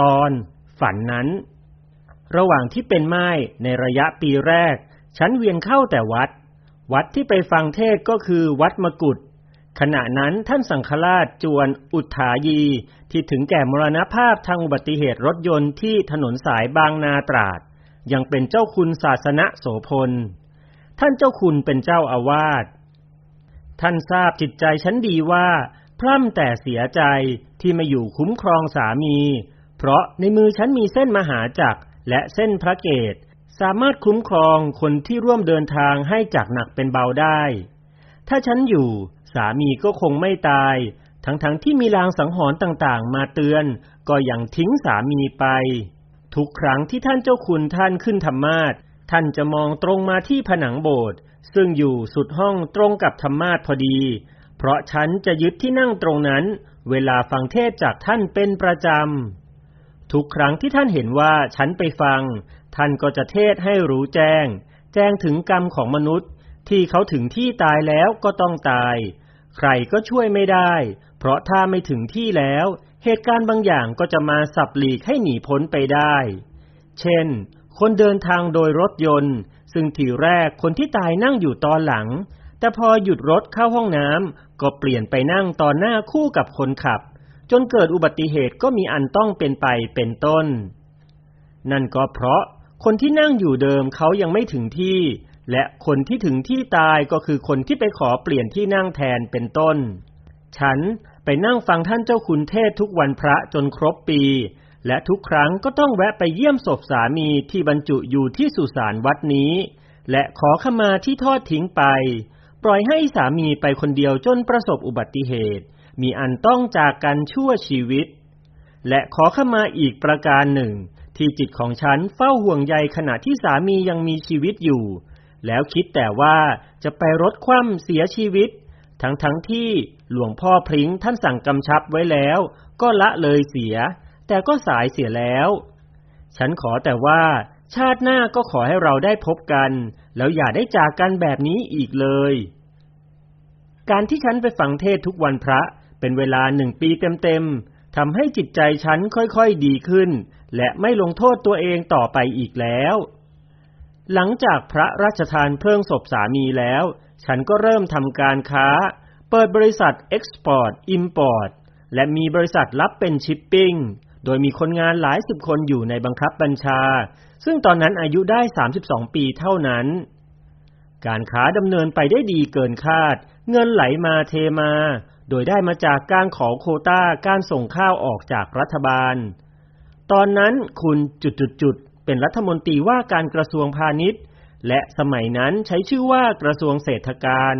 ตอน ฝันนั้น ระหว่างที่เป็นไม้ในระยะปีแรก ฉันเวียนเข้าแต่วัด วัดที่ไปฟังเทศก็คือวัดมกุฏขณะนั้นท่านสังฆราชจวนอุทายี ที่ถึงแก่มรณภาพทางอุบัติเหตุรถยนต์ที่ถนนสายบางนาตราด ยังเป็นเจ้าคุณศาสนโสพล ท่านเจ้าคุณเป็นเจ้าอาวาสท่านทราบจิตใจฉันดีว่า พร่ำแต่เสียใจที่มาอยู่คุ้มครองสามี เพราะในมือฉันมีเส้นมหาจักรและเส้นพระเกตสามารถคุ้มครองคนที่ร่วมเดินทางให้จากหนักเป็นเบาได้ ถ้าฉันอยู่สามีก็คงไม่ตาย ทั้งๆทที่มีลางสังหรณ์ต่างๆ มาเตือน ก็ยังทิ้งสามีไป ทุกครั้งที่ท่านเจ้าคุณท่านขึ้นธรรมาทท่านจะมองตรงมาที่ผนังโบสถ์ซึ่งอยู่สุดห้องตรงกับธรรมาทพอดี เพราะฉันจะยึดที่นั่งตรงนั้น เวลาฟังเทศจากท่านเป็นประจำ ทุกครั้งที่ท่านเห็นว่าฉันไปฟัง ท่านก็จะเทศให้รู้แจ้ง แจ้งถึงกรรมของมนุษย์ ที่เขาถึงที่ตายแล้วก็ต้องตาย ใครก็ช่วยไม่ได้ เพราะถ้าไม่ถึงที่แล้ว เหตุการณ์บางอย่างก็จะมาสับหลีกให้หนีพ้นไปได้ เช่น คนเดินทางโดยรถยนต์ ซึ่งทีแรกคนที่ตายนั่งอยู่ตอนหลัง แต่พอหยุดรถเข้าห้องน้ำก็เปลี่ยนไปนั่งตอนหน้าคู่กับคนขับ จนเกิดอุบัติเหตุก็มีอันต้องเป็นไปเป็นต้น นั่นก็เพราะคนที่นั่งอยู่เดิมเขายังไม่ถึงที่ และคนที่ถึงที่ตายก็คือคนที่ไปขอเปลี่ยนที่นั่งแทนเป็นต้น ฉันไปนั่งฟังท่านเจ้าคุณเทศทุกวันพระจนครบปี และทุกครั้งก็ต้องแวะไปเยี่ยมศพสามีที่บรรจุอยู่ที่สุสานวัดนี้ และขอขมาที่ทอดทิ้งไป ปล่อยให้สามีไปคนเดียวจนประสบอุบัติเหตุ มีอันต้องจากกันชั่วชีวิต และขอขมาอีกประการหนึ่ง ที่จิตของฉันเฝ้าห่วงใยขณะที่สามียังมีชีวิตอยู่ แล้วคิดแต่ว่าจะไปรถคว่ำเสียชีวิต ทั้งทั้งที่หลวงพ่อพริ้งท่านสั่งกำชับไว้แล้ว ก็ละเลยเสีย แต่ก็สายเสียแล้ว ฉันขอแต่ว่าชาติหน้าก็ขอให้เราได้พบกัน แล้วอย่าได้จากกันแบบนี้อีกเลย การที่ฉันไปฟังเทศทุกวันพระ เป็นเวลาหนึ่งปีเต็มๆทำให้จิตใจฉันค่อยๆดีขึ้น และไม่ลงโทษตัวเองต่อไปอีกแล้ว หลังจากพระราชทานเพลิงศพสามีแล้ว ฉันก็เริ่มทำการค้า เปิดบริษัท export import และมีบริษัทรับเป็นชิปปิ้ง โดยมีคนงานหลายสิบคนอยู่ในบังคับบัญชา ซึ่งตอนนั้นอายุได้ 32 ปีเท่านั้น การค้าดำเนินไปได้ดีเกินคาด เงินไหลมาเทมา โดยได้มาจากการขอโควต้าการส่งข้าวออกจากรัฐบาล ตอนนั้นคุณจุดๆเป็นรัฐมนตรีว่าการกระทรวงพาณิชย์ และสมัยนั้นใช้ชื่อว่ากระทรวงเศรษฐการ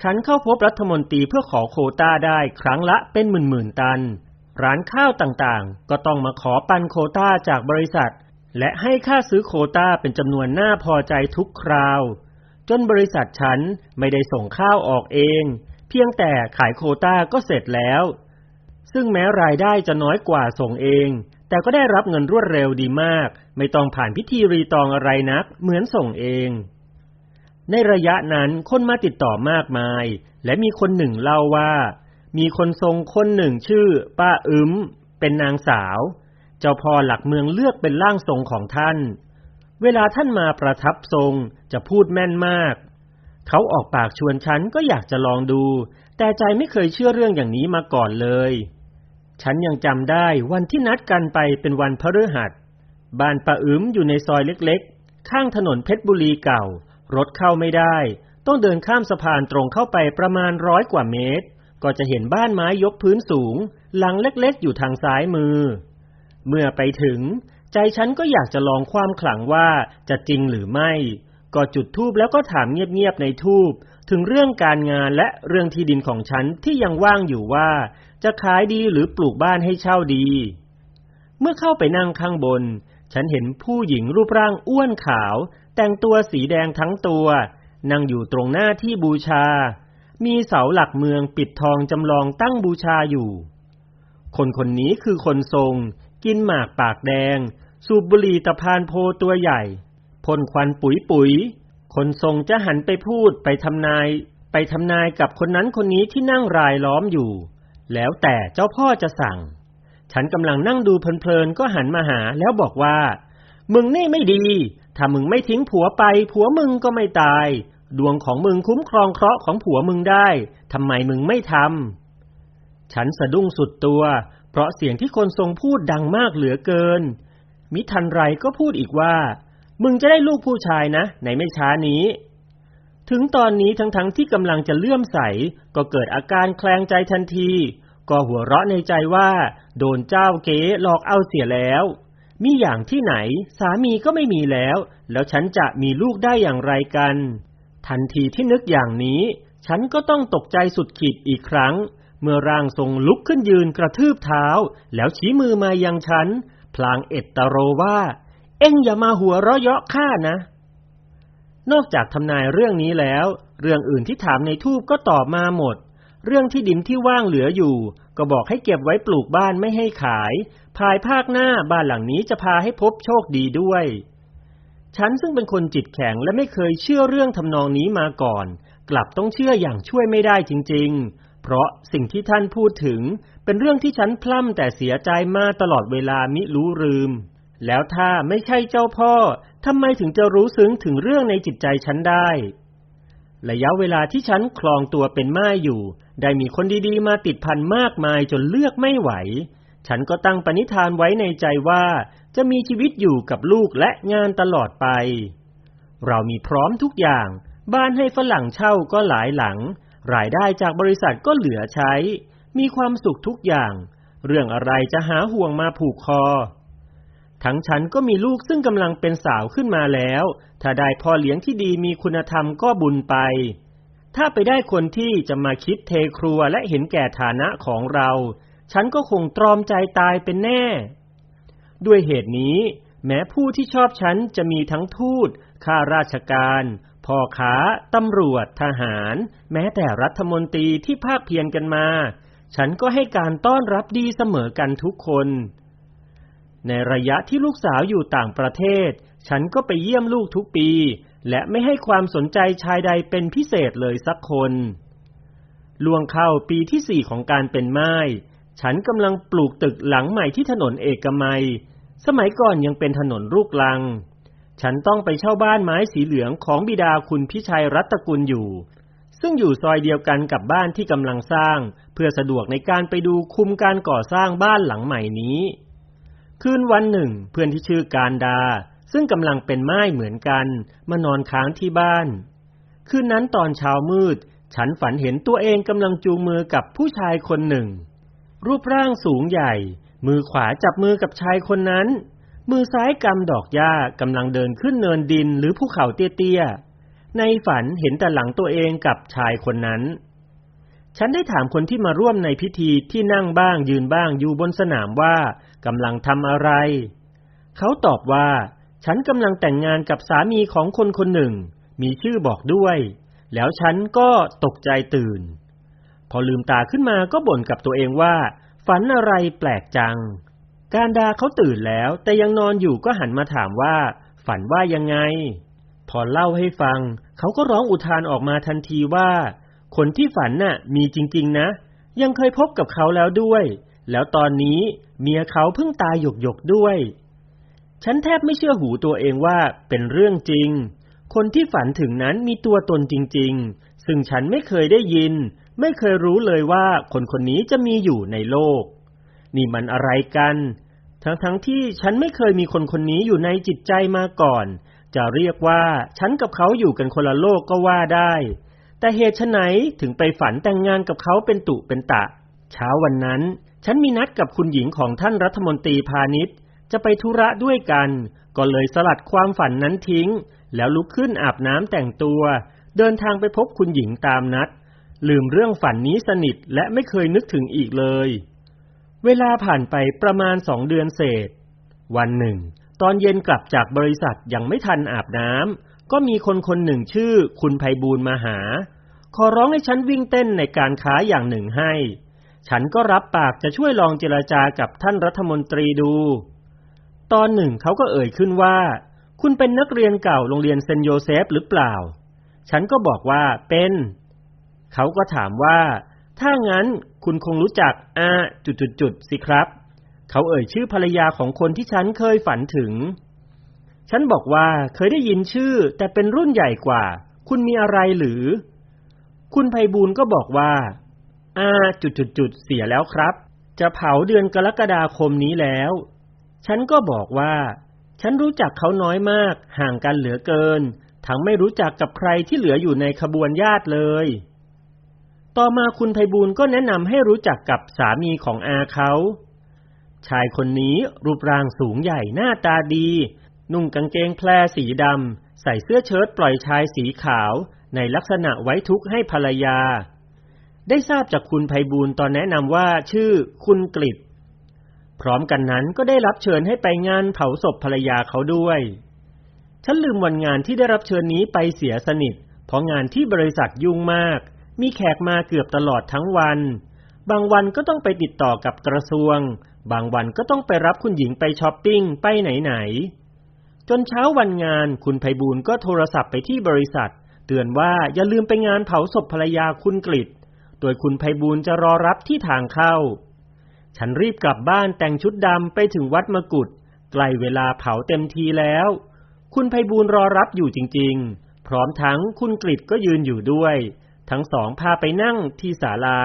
ฉันเข้าพบรัฐมนตรีเพื่อขอโคต้าได้ครั้งละเป็นหมื่นๆตัน ร้านข้าวต่างๆ ก็ต้องมาขอปันโคต้าจากบริษัท และให้ค่าซื้อโคต้าเป็นจำนวนน่าพอใจทุกคราว จนบริษัทฉันไม่ได้ส่งข้าวออกเอง เพียงแต่ขายโคต้าก็เสร็จแล้ว ซึ่งแม้รายได้จะน้อยกว่าส่งเอง แต่ก็ได้รับเงินรวดเร็วดีมาก ไม่ต้องผ่านพิธีรีตองอะไรนัก เหมือนส่งเอง ในระยะนั้นคนมาติดต่อมากมาย และมีคนหนึ่งเล่าว่า มีคนทรงคนหนึ่งชื่อ ป้าอึมเป็นนางสาว เจ้าพ่อหลักเมืองเลือกเป็นร่างทรงของท่าน เวลาท่านมาประทับทรงจะพูดแม่นมาก เขาออกปากชวนฉันก็อยากจะลองดู แต่ใจไม่เคยเชื่อเรื่องอย่างนี้มาก่อนเลย ฉันยังจำได้วันที่นัดกันไปเป็นวันพฤหัส บ้านป้าอึมอยู่ในซอยเล็กๆ ข้างถนนเพชรบุรีเก่า รถเข้าไม่ได้ ต้องเดินข้ามสะพานตรงเข้าไปประมาณร้อยกว่าเมตร ก็จะเห็นบ้านไม้ยกพื้นสูง หลังเล็กๆ อยู่ทางซ้ายมือ เมื่อไปถึง ใจฉันก็อยากจะลองความขลังว่าจะจริงหรือไม่ ก็จุดทูบแล้วก็ถามเงียบๆในทูบถึงเรื่องการงานและเรื่องที่ดินของฉันที่ยังว่างอยู่ว่า จะขายดีหรือปลูกบ้านให้เช่าดี เมื่อเข้าไปนั่งข้างบน ฉันเห็นผู้หญิงรูปร่างอ้วนขาว แต่งตัวสีแดงทั้งตัว นั่งอยู่ตรงหน้าที่บูชา มีเสาหลักเมืองปิดทองจำลองตั้งบูชาอยู่ คนคนนี้คือคนทรง กินหมากปากแดง สูบบุหรี่ตะพานโพตัวใหญ่ พ่นควันปุ๋ยปุ๋ย คนทรงจะหันไปพูดไปทำนาย ไปทำนายกับคนนั้นคนนี้ที่นั่งรายล้อมอยู่ แล้วแต่เจ้าพ่อจะสั่ง ฉันกำลังนั่งดูเพลินๆก็หันมาหาแล้วบอกว่า มึงนี่ไม่ดี ถ้ามึงไม่ทิ้งผัวไป ผัวมึงก็ไม่ตาย ดวงของมึงคุ้มครองเคราะห์ของผัวมึงได้ทำไมมึงไม่ทำฉันสะดุ้งสุดตัว เพราะเสียงที่คนทรงพูดดังมากเหลือเกิน มิทันไรก็พูดอีกว่า มึงจะได้ลูกผู้ชายนะ ในไม่ช้านี้ ถึงตอนนี้ทั้งๆทที่กำลังจะเลื่อมใส ก็เกิดอาการแคลงใจทันที ก็หัวเราะในใจว่า โดนเจ้าเก๋หลอกเอาเสียแล้ว มีอย่างที่ไหน สามีก็ไม่มีแล้ว แล้วฉันจะมีลูกได้อย่างไรกัน ทันทีที่นึกอย่างนี้ ฉันก็ต้องตกใจสุดขีดอีกครั้ง เมื่อร่างทรงลุกขึ้นยืนกระทืบเท้า แล้วชี้มือมายังฉัน พลางเอตตโรว่า เอ็งอย่ามาหัวเราะเยาะข้านะ นอกจากทำนายเรื่องนี้แล้ว เรื่องอื่นที่ถามในทูบก็ตอบมาหมด เรื่องที่ดินที่ว่างเหลืออยู่ ก็บอกให้เก็บไว้ปลูกบ้านไม่ให้ขาย ภายภาคหน้าบ้านหลังนี้จะพาให้พบโชคดีด้วย ฉันซึ่งเป็นคนจิตแข็งและไม่เคยเชื่อเรื่องทำนองนี้มาก่อน กลับต้องเชื่ออย่างช่วยไม่ได้จริง ๆ เพราะสิ่งที่ท่านพูดถึง เป็นเรื่องที่ฉันพล่ำแต่เสียใจมาตลอดเวลามิรู้ลืม แล้วถ้าไม่ใช่เจ้าพ่อทำไมถึงจะรู้ซึ้งถึงเรื่องในจิตใจฉันได้ ระยะเวลาที่ฉันคลองตัวเป็นม่ายอยู่ ได้มีคนดีๆ มาติดพันมากมายจนเลือกไม่ไหว ฉันก็ตั้งปณิธานไว้ในใจว่าจะมีชีวิตอยู่กับลูกและงานตลอดไป เรามีพร้อมทุกอย่าง บ้านให้ฝรั่งเช่าก็หลายหลัง รายได้จากบริษัทก็เหลือใช้ มีความสุขทุกอย่าง เรื่องอะไรจะหาห่วงมาผูกคอ ทั้งฉันก็มีลูกซึ่งกำลังเป็นสาวขึ้นมาแล้ว ถ้าได้พ่อเลี้ยงที่ดีมีคุณธรรมก็บุญไป ถ้าไปได้คนที่จะมาคิดเทครัวและเห็นแก่ฐานะของเรา ฉันก็คงตรอมใจตายเป็นแน่ ด้วยเหตุนี้ แม้ผู้ที่ชอบฉันจะมีทั้งทูตข้าราชการพ่อค้าตำรวจ ทหาร แม้แต่รัฐมนตรีที่ภาคเพียรกันมา ฉันก็ให้การต้อนรับดีเสมอกันทุกคน ในระยะที่ลูกสาวอยู่ต่างประเทศ ฉันก็ไปเยี่ยมลูกทุกปี และไม่ให้ความสนใจชายใดเป็นพิเศษเลยสักคนล่วงเข้าปีที่สี่ของการเป็นไม้ฉันกำลังปลูกตึกหลังใหม่ที่ถนนเอกมัย สมัยก่อนยังเป็นถนนลูกลัง ฉันต้องไปเช่าบ้านไม้สีเหลืองของบิดาคุณพิชัยรัตกุลอยู่ ซึ่งอยู่ซอยเดียวกันกับบ้านที่กำลังสร้าง เพื่อสะดวกในการไปดูคุมการก่อสร้างบ้านหลังใหม่นี้ คืนวันหนึ่ง เพื่อนที่ชื่อการดา ซึ่งกำลังเป็นไม้เหมือนกัน มานอนค้างที่บ้าน คืนนั้นตอนเช้ามืด ฉันฝันเห็นตัวเองกำลังจูงมือกับผู้ชายคนหนึ่ง รูปร่างสูงใหญ่ มือขวาจับมือกับชายคนนั้น มือซ้ายกำดอกหญ้ากำลังเดินขึ้นเนินดินหรือภูเขาเตี้ยๆ ในฝันเห็นแต่หลังตัวเองกับชายคนนั้นฉันได้ถามคนที่มาร่วมในพิธีที่นั่งบ้างยืนบ้างอยู่บนสนามว่า กำลังทำอะไร เขาตอบว่า ฉันกำลังแต่งงานกับสามีของคนคนหนึ่ง มีชื่อบอกด้วย แล้วฉันก็ตกใจตื่น พอลืมตาขึ้นมาก็บ่นกับตัวเองว่า ฝันอะไรแปลกจัง การดาเขาตื่นแล้ว แต่ยังนอนอยู่ก็หันมาถามว่า ฝันว่ายังไง พอเล่าให้ฟัง เขาก็ร้องอุทานออกมาทันทีว่า คนที่ฝันน่ะ มีจริง ๆ นะ ยังเคยพบกับเขาแล้วด้วย แล้วตอนนี้ เมียเขาเพิ่งตายหยกหยกด้วย ฉันแทบไม่เชื่อหูตัวเองว่าเป็นเรื่องจริง คนที่ฝันถึงนั้นมีตัวตนจริง ๆ ซึ่งฉันไม่เคยได้ยิน ไม่เคยรู้เลยว่าคนคนนี้จะมีอยู่ในโลก นี่มันอะไรกัน ทั้งๆทที่ฉันไม่เคยมีคนคนนี้อยู่ในจิตใจมาก่อน จะเรียกว่าฉันกับเขาอยู่กันคนละโลกก็ว่าได้ แต่เหตุไฉนถึงไปฝันแต่งงานกับเขาเป็นตุเป็นตะ เช้าวันนั้น ฉันมีนัดกับคุณหญิงของท่านรัฐมนตรีพาณิชย์ จะไปธุระด้วยกัน ก็เลยสลัดความฝันนั้นทิ้ง แล้วลุกขึ้นอาบน้ำแต่งตัว เดินทางไปพบคุณหญิงตามนัด ลืมเรื่องฝันนี้สนิทและไม่เคยนึกถึงอีกเลย เวลาผ่านไปประมาณสองเดือนเศษ วันหนึ่ง ตอนเย็นกลับจากบริษัทยังไม่ทันอาบน้ำก็มีคนคนหนึ่งชื่อ คุณไพบูลย์มาหา ขอร้องให้ฉันวิ่งเต้นในการค้าอย่างหนึ่งให้ ฉันก็รับปากจะช่วยลองเจรจากับท่านรัฐมนตรีดู ตอนหนึ่งเขาก็เอ่ยขึ้นว่า คุณเป็นนักเรียนเก่าโรงเรียนเซนโยเซฟหรือเปล่า ฉันก็บอกว่าเป็น เขาก็ถามว่า ถ้างั้นคุณคงรู้จักอาจุดๆสิครับ เขาเอ่ยชื่อภรรยาของคนที่ฉันเคยฝันถึง ฉันบอกว่าเคยได้ยินชื่อ แต่เป็นรุ่นใหญ่กว่า คุณมีอะไรหรือ คุณไพบูลก็บอกว่า อ่าจุดๆๆเสียแล้วครับ จะเผาเดือนกรกฎาคมนี้แล้ว ฉันก็บอกว่า ฉันรู้จักเขาน้อยมาก ห่างกันเหลือเกิน ทั้งไม่รู้จักกับใครที่เหลืออยู่ในขบวนญาติเลย ต่อมาคุณไพบูลก็แนะนำให้รู้จักกับสามีของอาเขาชายคนนี้รูปร่างสูงใหญ่หน้าตาดี นุ่งกางเกงแพรสีดำ ใส่เสื้อเชิ้ตปล่อยชายสีขาว ในลักษณะไว้ทุกข์ให้ภรรยา ได้ทราบจากคุณไพบูลตอนแนะนำว่าชื่อคุณกฤษพร้อมกันนั้นก็ได้รับเชิญให้ไปงานเผาศพภรรยาเขาด้วย ฉันลืมวันงานที่ได้รับเชิญนี้ไปเสียสนิท เพราะงานที่บริษัทยุ่งมาก มีแขกมาเกือบตลอดทั้งวัน บางวันก็ต้องไปติดต่อกับกระทรวง บางวันก็ต้องไปรับคุณหญิงไปช้อปปิ้งไปไหนๆจนเช้าวันงานคุณไพบูลก็โทรศัพท์ไปที่บริษัท เตือนว่าอย่าลืมไปงานเผาศพภรรยาคุณกฤษ โดยคุณไพบูลจะรอรับที่ทางเข้า ฉันรีบกลับบ้านแต่งชุดดำไปถึงวัดมกุฏใกล้เวลาเผาเต็มทีแล้ว คุณไพบูลรอรับอยู่จริง ๆ พร้อมทั้งคุณกฤษก็ยืนอยู่ด้วย ทั้งสองพาไปนั่งที่ศาลา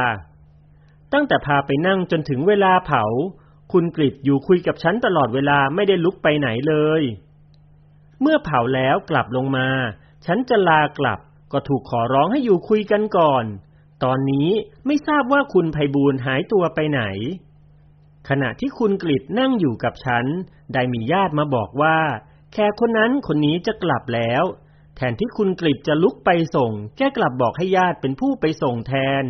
ตั้งแต่พาไปนั่งจนถึงเวลาเผา คุณกฤษอยู่คุยกับฉันตลอดเวลาไม่ได้ลุกไปไหนเลย เมื่อเผาแล้วกลับลงมา ฉันจะลากลับก็ถูกขอร้องให้อยู่คุยกันก่อน ตอนนี้ไม่ทราบว่าคุณไพบูลหายตัวไปไหน ขณะที่คุณกฤษนั่งอยู่กับฉัน ได้มีญาติมาบอกว่า แขกคนนั้นคนนี้จะกลับแล้ว แทนที่คุณกฤษจะลุกไปส่ง แกกลับบอกให้ญาติเป็นผู้ไปส่งแทน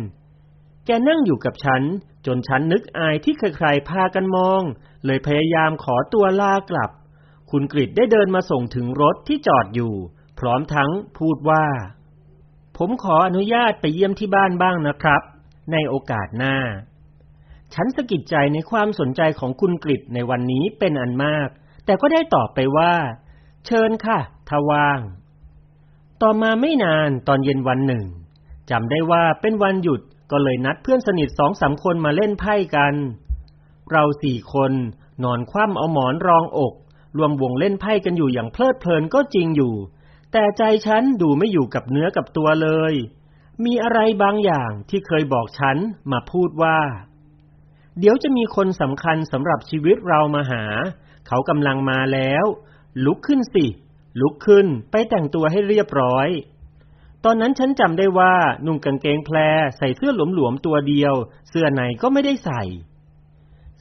แกนั่งอยู่กับฉัน จนฉันนึกอายที่ใครๆพากันมอง เลยพยายามขอตัวลากลับ คุณกฤษได้เดินมาส่งถึงรถที่จอดอยู่ พร้อมทั้งพูดว่า ผมขออนุญาตไปเยี่ยมที่บ้านบ้างนะครับ ในโอกาสหน้า ฉันสะกิดใจในความสนใจของคุณกฤษในวันนี้เป็นอันมาก แต่ก็ได้ตอบไปว่า เชิญค่ะถ้าว่าง ต่อมาไม่นานตอนเย็นวันหนึ่งจำได้ว่าเป็นวันหยุดก็เลยนัดเพื่อนสนิทสองสามคนมาเล่นไพ่กัน เราสี่คนนอนคว่ำเอาหมอนรองอก รวมวงเล่นไพ่กันอยู่อย่างเพลิดเพลินก็จริงอยู่ แต่ใจฉันดูไม่อยู่กับเนื้อกับตัวเลย มีอะไรบางอย่างที่เคยบอกฉันมาพูดว่า เดี๋ยวจะมีคนสำคัญสำหรับชีวิตเรามาหา เขากำลังมาแล้ว ลุกขึ้นสิ ลุกขึ้นไปแต่งตัวให้เรียบร้อย ตอนนั้นฉันจำได้ว่านุ่งกางเกงแพรใส่เสื้อหลวมๆตัวเดียว เสื้อในก็ไม่ได้ใส่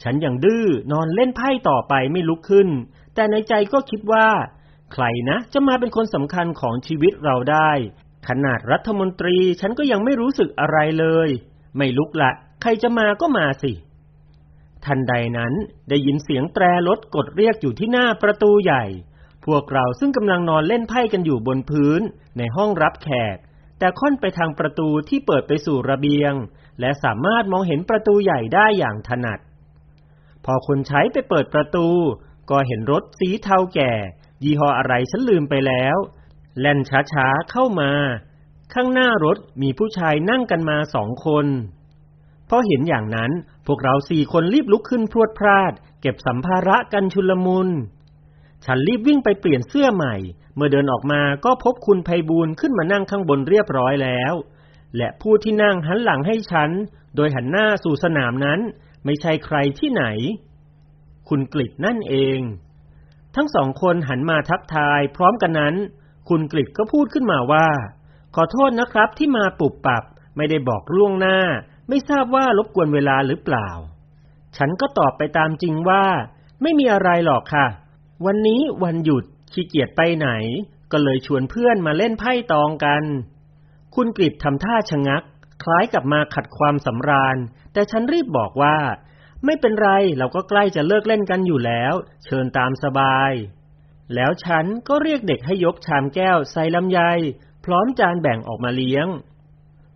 ฉันยังดื้อนอนเล่นไพ่ต่อไปไม่ลุกขึ้น แต่ในใจก็คิดว่า ใครนะ จะมาเป็นคนสำคัญของชีวิตเราได้ ขนาดรัฐมนตรีฉันก็ยังไม่รู้สึกอะไรเลย ไม่ลุกละ ใครจะมาก็มาสิ ทันใดนั้นได้ยินเสียงแตรรถกดเรียกอยู่ที่หน้าประตูใหญ่ พวกเราซึ่งกำลังนอนเล่นไพ่กันอยู่บนพื้น ในห้องรับแขก แต่ค่อนไปทางประตูที่เปิดไปสู่ระเบียง และสามารถมองเห็นประตูใหญ่ได้อย่างถนัด พอคนใช้ไปเปิดประตูก็เห็นรถสีเทาแก่ ยี่ห้ออะไรฉันลืมไปแล้ว แล่นช้าๆเข้ามา ข้างหน้ารถมีผู้ชายนั่งกันมาสองคนพอเห็นอย่างนั้นพวกเราสี่คนรีบลุกขึ้นพรวดพราด เก็บสัมภาระกันชุลมุน ฉันรีบวิ่งไปเปลี่ยนเสื้อใหม่ เมื่อเดินออกมาก็พบคุณไพบูลขึ้นมานั่งข้างบนเรียบร้อยแล้ว และผู้ที่นั่งหันหลังให้ฉัน โดยหันหน้าสู่สนามนั้น ไม่ใช่ใครที่ไหน คุณกฤษนั่นเอง ทั้งสองคนหันมาทักทาย พร้อมกันนั้น คุณกฤษก็พูดขึ้นมาว่า ขอโทษนะครับที่มาปุบปับ ไม่ได้บอกล่วงหน้า ไม่ทราบว่ารบกวนเวลาหรือเปล่า ฉันก็ตอบไปตามจริงว่า ไม่มีอะไรหรอกค่ะ วันนี้วันหยุดขี้เกียจไปไหน ก็เลยชวนเพื่อนมาเล่นไพ่ตองกัน คุณกฤษทำท่าชะงัก คล้ายกับมาขัดความสำราญ แต่ฉันรีบบอกว่า ไม่เป็นไรเราก็ใกล้จะเลิกเล่นกันอยู่แล้ว เชิญตามสบาย แล้วฉันก็เรียกเด็กให้ยกชามแก้วใส่ลำไย พร้อมจานแบ่งออกมาเลี้ยง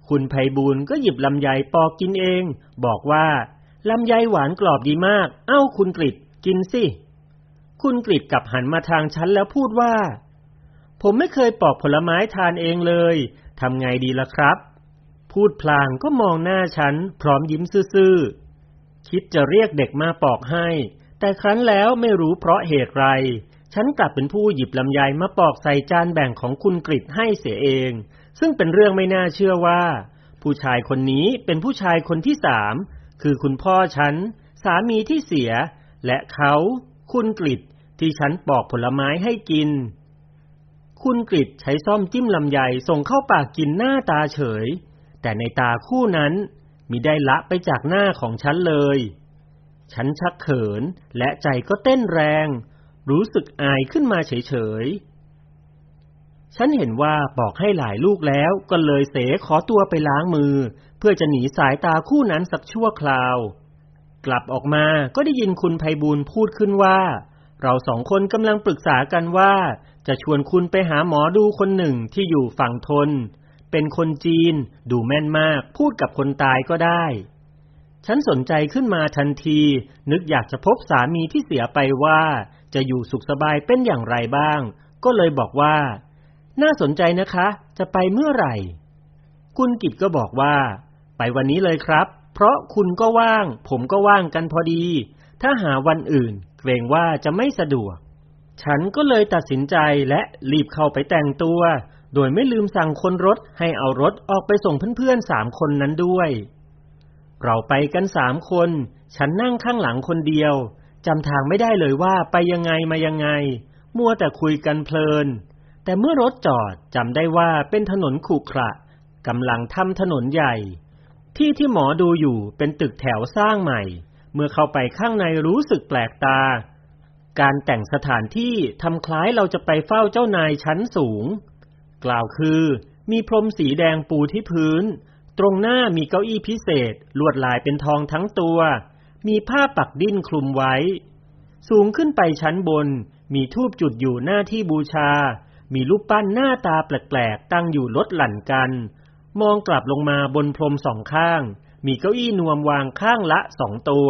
คุณไพบูลก็หยิบลำไยปอกกินเอง บอกว่าลำไยหวานกรอบดีมาก เอ้าคุณกฤษกินสิ คุณกฤษกลับหันมาทางฉันแล้วพูดว่า ผมไม่เคยปอกผลไม้ทานเองเลยทำไงดีล่ะครับ พูดพลางก็มองหน้าฉันพร้อมยิ้มซื่อๆ คิดจะเรียกเด็กมาปอกให้ แต่ครั้นแล้วไม่รู้เพราะเหตุไร ฉันกลับเป็นผู้หยิบลำไยมาปอกใส่จานแบ่งของคุณกริดให้เสียเอง ซึ่งเป็นเรื่องไม่น่าเชื่อว่า ผู้ชายคนนี้เป็นผู้ชายคนที่สาม คือคุณพ่อฉัน สามีที่เสีย และเขา คุณกริดที่ฉันปอกผลไม้ให้กิน คุณกริดใช้ซ่อมจิ้มลำไยส่งเข้าปากกินหน้าตาเฉย แต่ในตาคู่นั้น มิได้ละไปจากหน้าของฉันเลย ฉันชักเขินและใจก็เต้นแรง รู้สึกอายขึ้นมาเฉยๆ ฉันเห็นว่าบอกให้หลายลูกแล้วก็เลยเสขอตัวไปล้างมือ เพื่อจะหนีสายตาคู่นั้นสักชั่วคราว กลับออกมาก็ได้ยินคุณไพบูลพูดขึ้นว่า เราสองคนกำลังปรึกษากันว่า จะชวนคุณไปหาหมอดูคนหนึ่งที่อยู่ฝั่งทน เป็นคนจีน ดูแม่นมาก พูดกับคนตายก็ได้ ฉันสนใจขึ้นมาทันที นึกอยากจะพบสามีที่เสียไปว่า จะอยู่สุขสบายเป็นอย่างไรบ้าง ก็เลยบอกว่า น่าสนใจนะคะ จะไปเมื่อไหร่ คุณกิตก็บอกว่า ไปวันนี้เลยครับ เพราะคุณก็ว่าง ผมก็ว่างกันพอดี ถ้าหาวันอื่น เกรงว่าจะไม่สะดวก ฉันก็เลยตัดสินใจและรีบเข้าไปแต่งตัว โดยไม่ลืมสั่งคนรถให้เอารถออกไปส่งเพื่อนๆสามคนนั้นด้วย เราไปกันสามคน ฉันนั่งข้างหลังคนเดียวจำทางไม่ได้เลยว่าไปยังไงมายังไง มัวแต่คุยกันเพลิน แต่เมื่อรถจอดจำได้ว่าเป็นถนนขรุขระกำลังทำถนนใหญ่ ที่ที่หมอดูอยู่เป็นตึกแถวสร้างใหม่ เมื่อเข้าไปข้างในรู้สึกแปลกตา การแต่งสถานที่ทำคล้ายเราจะไปเฝ้าเจ้านายชั้นสูง กล่าวคือ มีพรมสีแดงปูที่พื้น ตรงหน้ามีเก้าอี้พิเศษ ลวดลายเป็นทองทั้งตัว มีผ้าปักดิ้นคลุมไว้ สูงขึ้นไปชั้นบน มีทูบจุดอยู่หน้าที่บูชา มีรูปปั้นหน้าตาแปลกๆ ตั้งอยู่ลดหลั่นกัน มองกลับลงมาบนพรมสองข้าง มีเก้าอี้นวมวางข้างละสองตัว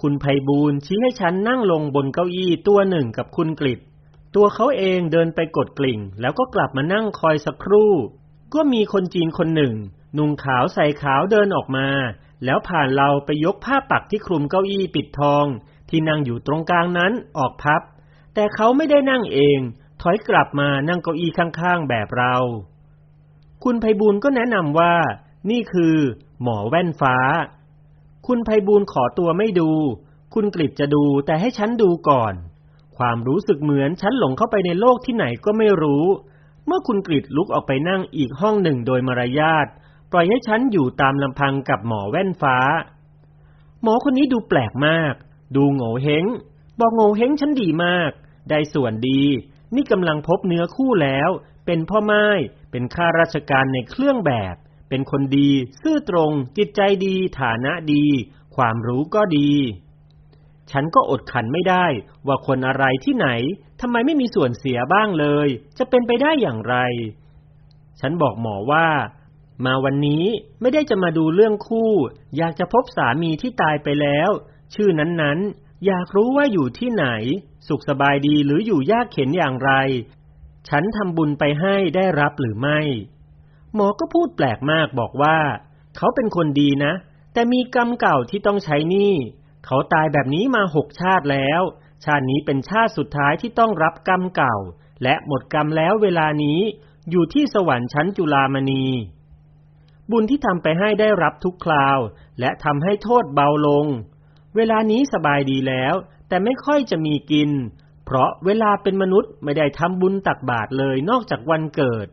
คุณไพบูลชี้ให้ฉันนั่งลงบนเก้าอี้ตัวหนึ่งกับคุณกฤษ ตัวเขาเองเดินไปกดกลิ่ง แล้วก็กลับมานั่งคอยสักครู่ ก็มีคนจีนคนหนึ่ง นุ่งขาวใส่ขาวเดินออกมา แล้วผ่านเราไปยกผ้าปักที่คลุมเก้าอี้ปิดทอง ที่นั่งอยู่ตรงกลางนั้นออกพับ แต่เขาไม่ได้นั่งเอง ถอยกลับมานั่งเก้าอี้ข้างๆแบบเรา คุณไพบูลก็แนะนำว่า นี่คือ หมอแว่นฟ้า คุณไพบูลขอตัวไม่ดู คุณกฤษจะดูแต่ให้ฉันดูก่อน ความรู้สึกเหมือนฉันหลงเข้าไปในโลกที่ไหนก็ไม่รู้ เมื่อคุณกริดลุกออกไปนั่งอีกห้องหนึ่งโดยมารยาทปล่อยให้ฉันอยู่ตามลำพังกับหมอแว่นฟ้า หมอคนนี้ดูแปลกมาก ดูโง่เฮงบอกโง่เฮงฉันดีมาก ได้ส่วนดี นี่กำลังพบเนื้อคู่แล้ว เป็นพ่อไม้เป็นข้าราชการในเครื่องแบบ เป็นคนดี ซื่อตรง จิตใจดี ฐานะดี ความรู้ก็ดี ฉันก็อดขันไม่ได้ ว่าคนอะไรที่ไหนทำไมไม่มีส่วนเสียบ้างเลย จะเป็นไปได้อย่างไร ฉันบอกหมอว่า มาวันนี้ไม่ได้จะมาดูเรื่องคู่ อยากจะพบสามีที่ตายไปแล้ว ชื่อนั้นๆ อยากรู้ว่าอยู่ที่ไหน สุขสบายดีหรืออยู่ยากเข็นอย่างไร ฉันทำบุญไปให้ได้รับหรือไม่ หมอก็พูดแปลกมากบอกว่า เขาเป็นคนดีนะ แต่มีกรรมเก่าที่ต้องใช้หนี้ เขาตายแบบนี้มาหกชาติแล้ว ชาตินี้เป็นชาติสุดท้ายที่ต้องรับกรรมเก่า และหมดกรรมแล้วเวลานี้ อยู่ที่สวรรค์ชั้นจุลามณี บุญที่ทำไปให้ได้รับทุกคราว และทำให้โทษเบาลง เวลานี้สบายดีแล้ว แต่ไม่ค่อยจะมีกิน เพราะเวลาเป็นมนุษย์ไม่ได้ทำบุญตักบาตรเลยนอกจากวันเกิด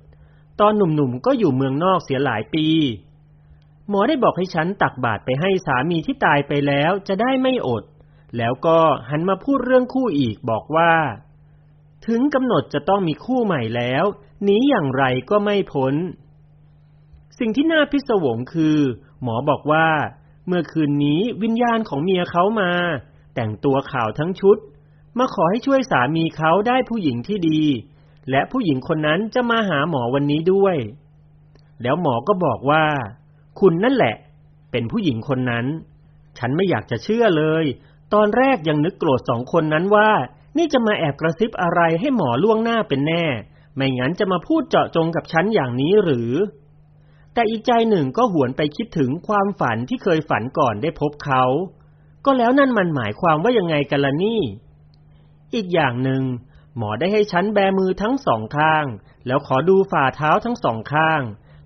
ตอนหนุ่มๆก็อยู่เมืองนอกเสียหลายปี หมอได้บอกให้ฉันตักบาตรไปให้สามีที่ตายไปแล้วจะได้ไม่อด แล้วก็หันมาพูดเรื่องคู่อีกบอกว่า ถึงกำหนดจะต้องมีคู่ใหม่แล้วหนีอย่างไรก็ไม่พ้น สิ่งที่น่าพิศวงคือ หมอบอกว่า เมื่อคืนนี้วิญญาณของเมียเขามา แต่งตัวข่าวทั้งชุด มาขอให้ช่วยสามีเขาได้ผู้หญิงที่ดี และผู้หญิงคนนั้นจะมาหาหมอวันนี้ด้วย แล้วหมอก็บอกว่า คุณนั่นแหละ เป็นผู้หญิงคนนั้น ฉันไม่อยากจะเชื่อเลย ตอนแรกยังนึกโกรธสองคนนั้นว่า นี่จะมาแอบกระซิบอะไรให้หมอล่วงหน้าเป็นแน่ ไม่งั้นจะมาพูดเจาะจงกับฉันอย่างนี้หรือ แต่อีกใจหนึ่งก็หวนไปคิดถึงความฝันที่เคยฝันก่อนได้พบเขา ก็แล้วนั่นมันหมายความว่ายังไงกันล่ะนี่ อีกอย่างหนึ่งหมอได้ให้ฉันแบมือทั้งสองข้าง แล้วขอดูฝ่าเท้าทั้งสองข้าง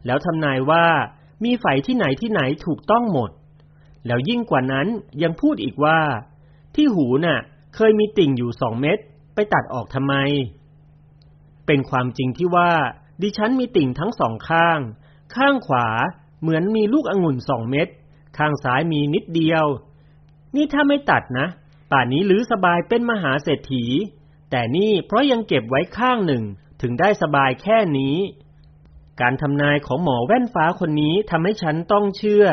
แล้วทำนายว่า มีไฝที่ไหนที่ไหนถูกต้องหมด แล้วยิ่งกว่านั้นยังพูดอีกว่า ที่หูน่ะ เคยมีติ่งอยู่สองเม็ดไปตัดออกทำไม เป็นความจริงที่ว่า ดิฉันมีติ่งทั้งสองข้าง ข้างขวาเหมือนมีลูกองุ่นสองเม็ดข้างซ้ายมีนิดเดียว นี่ถ้าไม่ตัดนะ ป่านนี้หรือสบายเป็นมหาเศรษฐี แต่นี่เพราะยังเก็บไว้ข้างหนึ่งถึงได้สบายแค่นี้ การทำนายของหมอแว่นฟ้าคนนี้ทำให้ฉันต้องเชื่อ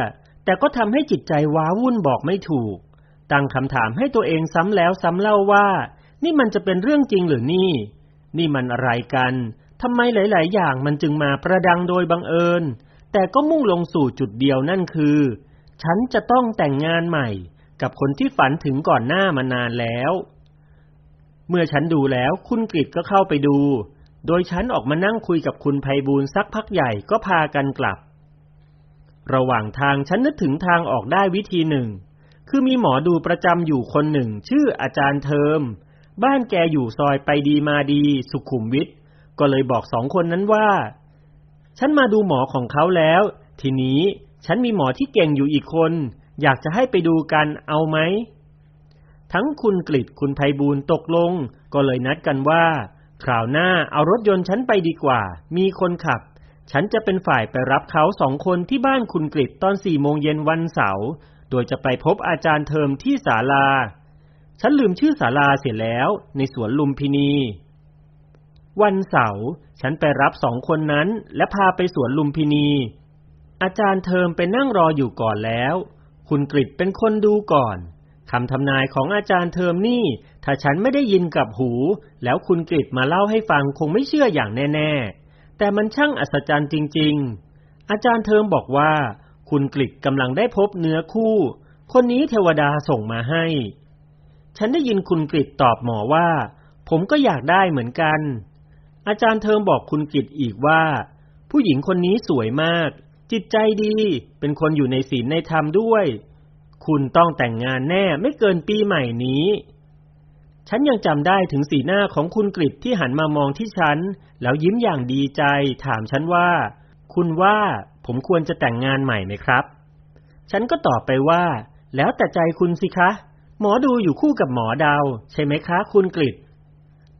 แต่ก็ทำให้จิตใจว้าวุ่นบอกไม่ถูก ตั้งคำถามให้ตัวเองซ้ำแล้วซ้ำเล่าว่า นี่มันจะเป็นเรื่องจริงหรือนี่ นี่มันอะไรกันทำไมหลาย ๆ อย่างมันจึงมาประดังโดยบังเอิญ แต่ก็มุ่งลงสู่จุดเดียวนั่นคือ ฉันจะต้องแต่งงานใหม่ กับคนที่ฝันถึงก่อนหน้ามานานแล้ว เมื่อฉันดูแล้วคุณกริดก็เข้าไปดู โดยฉันออกมานั่งคุยกับคุณไพบูลสักพักใหญ่ก็พากันกลับ ระหว่างทางฉันนึกถึงทางออกได้วิธีหนึ่ง คือมีหมอดูประจำอยู่คนหนึ่ง ชื่ออาจารย์เทอม บ้านแกอยู่ซอยไปดีมาดี สุขุมวิทก็เลยบอกสองคนนั้นว่า ฉันมาดูหมอของเขาแล้ว ทีนี้ฉันมีหมอที่เก่งอยู่อีกคน อยากจะให้ไปดูกันเอาไหม ทั้งคุณกฤษคุณไพบูลตกลง ก็เลยนัดกันว่า คราวหน้าเอารถยนต์ฉันไปดีกว่า มีคนขับ ฉันจะเป็นฝ่ายไปรับเขาสองคนที่บ้านคุณกฤษตอนสี่โมงเย็นวันเสาร์ โดยจะไปพบอาจารย์เทอมที่ศาลา ฉันลืมชื่อศาลาเสียแล้ว ในสวนลุมพินี วันเสาร์ฉันไปรับสองคนนั้น และพาไปสวนลุมพินี อาจารย์เทอมไปนั่งรออยู่ก่อนแล้ว คุณกฤษเป็นคนดูก่อนคำทำนายของอาจารย์เทอมนี่ ถ้าฉันไม่ได้ยินกับหู แล้วคุณกฤษมาเล่าให้ฟังคงไม่เชื่ออย่างแน่ ๆ แต่มันช่างอัศจรรย์จริง ๆ อาจารย์เทอมบอกว่า คุณกฤษกำลังได้พบเนื้อคู่ คนนี้เทวดาส่งมาให้ ฉันได้ยินคุณกฤษตอบหมอว่า ผมก็อยากได้เหมือนกัน อาจารย์เทอมบอกคุณกฤษอีกว่า ผู้หญิงคนนี้สวยมาก จิตใจดี เป็นคนอยู่ในศีลในธรรมด้วย คุณต้องแต่งงานแน่ไม่เกินปีใหม่นี้ ฉันยังจำได้ถึงสีหน้าของคุณกฤษที่หันมามองที่ฉัน แล้วยิ้มอย่างดีใจ ถามฉันว่า คุณว่าผมควรจะแต่งงานใหม่ไหมครับ ฉันก็ตอบไปว่า แล้วแต่ใจคุณสิคะ หมอดูอยู่คู่กับหมอดาว ใช่ไหมคะ คุณกฤษ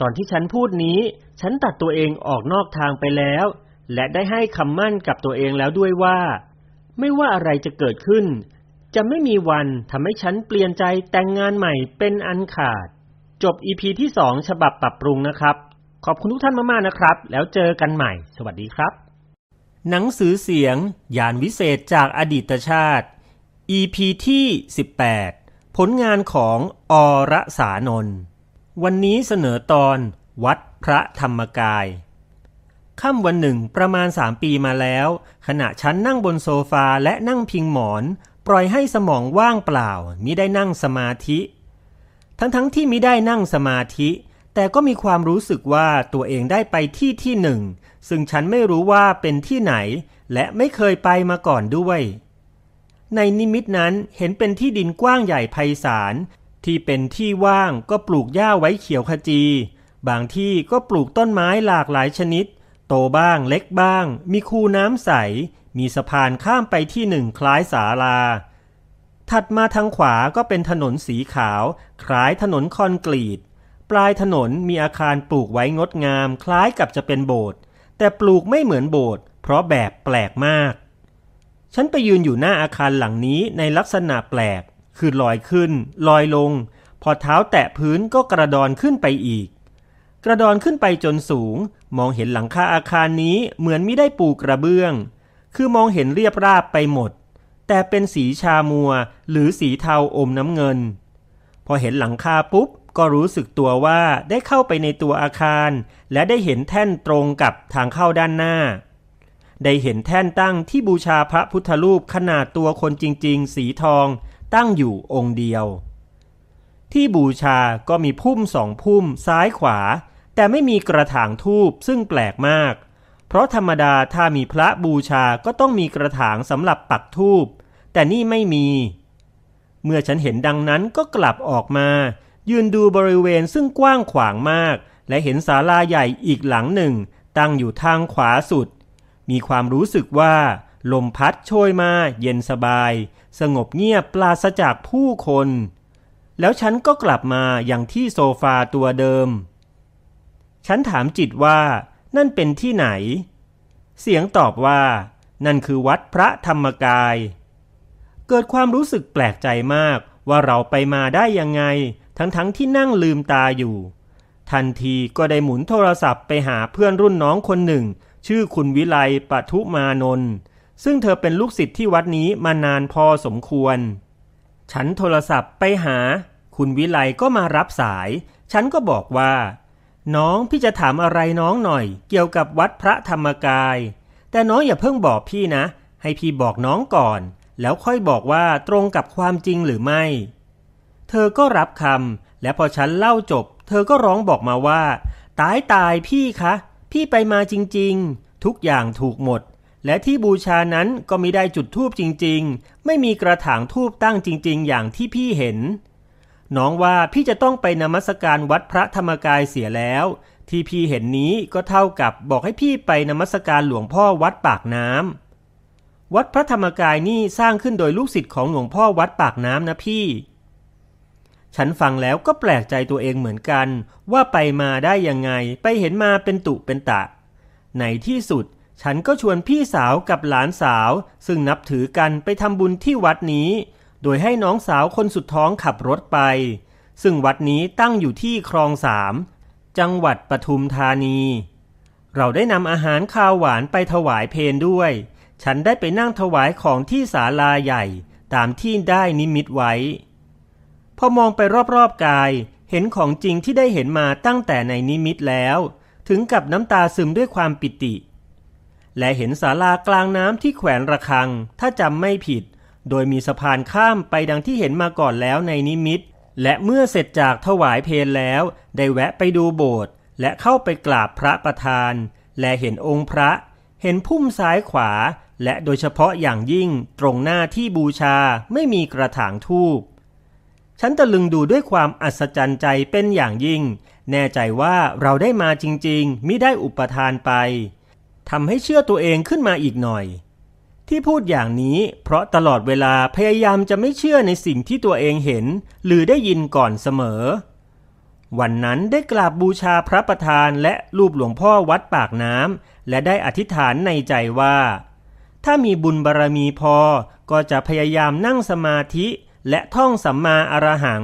ตอนที่ฉันพูดนี้ ฉันตัดตัวเองออกนอกทางไปแล้ว และได้ให้คำมั่นกับตัวเองแล้วด้วยว่า ไม่ว่าอะไรจะเกิดขึ้น จะไม่มีวันทำให้ฉันเปลี่ยนใจแต่งงานใหม่เป็นอันขาด จบอีพีที่สองฉบับปรับปรุงนะครับ ขอบคุณทุกท่านมาก ๆ นะครับ แล้วเจอกันใหม่ สวัสดีครับ หนังสือเสียง ยานวิเศษจากอดีตชาติ EP ที่ 18 ผลงานของอรสานนท์วันนี้เสนอตอน วัดพระธรรมกายค่ำวันหนึ่งประมาณสามปีมาแล้ว ขณะฉันนั่งบนโซฟาและนั่งพิงหมอน ปล่อยให้สมองว่างเปล่ามิได้นั่งสมาธิ ทั้งๆทที่มิได้นั่งสมาธิ แต่ก็มีความรู้สึกว่าตัวเองได้ไปที่ที่หนึ่ง ซึ่งฉันไม่รู้ว่าเป็นที่ไหน และไม่เคยไปมาก่อนด้วย ในนิมิตนั้นเห็นเป็นที่ดินกว้างใหญ่ไพศาลที่เป็นที่ว่างก็ปลูกหญ้าไว้เขียวขจี บางที่ก็ปลูกต้นไม้หลากหลายชนิด โตบ้างเล็กบ้าง มีคูน้ำใส มีสะพานข้ามไปที่หนึ่งคล้ายศาลา ถัดมาทางขวาก็เป็นถนนสีขาว คล้ายถนนคอนกรีต ปลายถนนมีอาคารปลูกไว้งดงาม คล้ายกับจะเป็นโบสถ์แต่ปลูกไม่เหมือนโบสถ์เพราะแบบแปลกมาก ฉันไปยืนอยู่หน้าอาคารหลังนี้ในลักษณะแปลก คือลอยขึ้น ลอยลง พอเท้าแตะพื้นก็กระดอนขึ้นไปอีก กระดอนขึ้นไปจนสูง มองเห็นหลังคาอาคารนี้เหมือนไม่ได้ปูกระเบื้อง คือมองเห็นเรียบราบไปหมด แต่เป็นสีชามัว หรือสีเทาอมน้ำเงิน พอเห็นหลังคาปุ๊บ ก็รู้สึกตัวว่าได้เข้าไปในตัวอาคาร และได้เห็นแท่นตรงกับทางเข้าด้านหน้า ได้เห็นแท่นตั้งที่บูชาพระพุทธรูปขนาดตัวคนจริง ๆ สีทองตั้งอยู่องค์เดียว ที่บูชาก็มีพุ่มสองพุ่มซ้ายขวา แต่ไม่มีกระถางทูบซึ่งแปลกมาก เพราะธรรมดาถ้ามีพระบูชาก็ต้องมีกระถางสำหรับปักทูบ แต่นี่ไม่มี เมื่อฉันเห็นดังนั้นก็กลับออกมา ยืนดูบริเวณซึ่งกว้างขวางมาก และเห็นศาลาใหญ่อีกหลังหนึ่ง ตั้งอยู่ทางขวาสุด มีความรู้สึกว่า ลมพัดโชยมา เย็นสบาย สงบเงียบปราศจากผู้คน แล้วฉันก็กลับมาอย่างที่โซฟาตัวเดิม ฉันถามจิตว่านั่นเป็นที่ไหน เสียงตอบว่า นั่นคือวัดพระธรรมกาย เกิดความรู้สึกแปลกใจมากว่าเราไปมาได้ยังไง ทั้งๆทที่นั่งลืมตาอยู่ ทันทีก็ได้หมุนโทรศัพท์ไปหาเพื่อนรุ่นน้องคนหนึ่ง ชื่อคุณวิไลปทุมานนท์ซึ่งเธอเป็นลูกศิษย์ที่วัดนี้มานานพอสมควร ฉันโทรศัพท์ไปหา คุณวิไลก็มารับสาย ฉันก็บอกว่า น้องพี่จะถามอะไรน้องหน่อย เกี่ยวกับวัดพระธรรมกาย แต่น้องอย่าเพิ่งบอกพี่นะ ให้พี่บอกน้องก่อน แล้วค่อยบอกว่าตรงกับความจริงหรือไม่ เธอก็รับคำและพอฉันเล่าจบ เธอก็ร้องบอกมาว่า ตายตายพี่คะ พี่ไปมาจริงๆ ทุกอย่างถูกหมด และที่บูชานั้นก็ไม่ได้จุดทูบจริงๆ ไม่มีกระถางทูบตั้งจริงๆ อย่างที่พี่เห็น น้องว่าพี่จะต้องไปนมัสการวัดพระธรรมกายเสียแล้ว ที่พี่เห็นนี้ก็เท่ากับบอกให้พี่ไปนมัสการหลวงพ่อวัดปากน้ำ วัดพระธรรมกายนี่สร้างขึ้นโดยลูกศิษย์ของหลวงพ่อวัดปากน้ำนะพี่ ฉันฟังแล้วก็แปลกใจตัวเองเหมือนกัน ว่าไปมาได้ยังไงไปเห็นมาเป็นตุเป็นตะ ในที่สุด ฉันก็ชวนพี่สาวกับหลานสาว ซึ่งนับถือกันไปทำบุญที่วัดนี้ โดยให้น้องสาวคนสุดท้องขับรถไป ซึ่งวัดนี้ตั้งอยู่ที่คลองสามจังหวัดปทุมธานี เราได้นำอาหารข้าวหวานไปถวายเพนด้วย ฉันได้ไปนั่งถวายของที่ศาลาใหญ่ตามที่ได้นิมิตไว้ พอมองไปรอบๆกาย เห็นของจริงที่ได้เห็นมาตั้งแต่ในนิมิตแล้ว ถึงกับน้ำตาซึมด้วยความปิติ และเห็นศาลากลางน้ำที่แขวนระฆัง ถ้าจำไม่ผิด โดยมีสะพานข้ามไปดังที่เห็นมาก่อนแล้วในนิมิต และเมื่อเสร็จจากถวายเพลแล้ว ได้แวะไปดูโบสถ์และเข้าไปกราบพระประธาน และเห็นองค์พระ เห็นพุ่มซ้ายขวา และโดยเฉพาะอย่างยิ่งตรงหน้าที่บูชาไม่มีกระถางทูบฉันตะลึงดูด้วยความอัศจรรย์ใจเป็นอย่างยิ่ง แน่ใจว่าเราได้มาจริงๆ มิได้อุปทานไปทำให้เชื่อตัวเองขึ้นมาอีกหน่อย ที่พูดอย่างนี้เพราะตลอดเวลาพยายามจะไม่เชื่อในสิ่งที่ตัวเองเห็น หรือได้ยินก่อนเสมอ วันนั้นได้กราบบูชาพระประธานและรูปหลวงพ่อวัดปากน้ำและได้อธิษฐานในใจว่า ถ้ามีบุญบารรมีพอก็จะพยายามนั่งสมาธิและท่องสัมมาอรหัง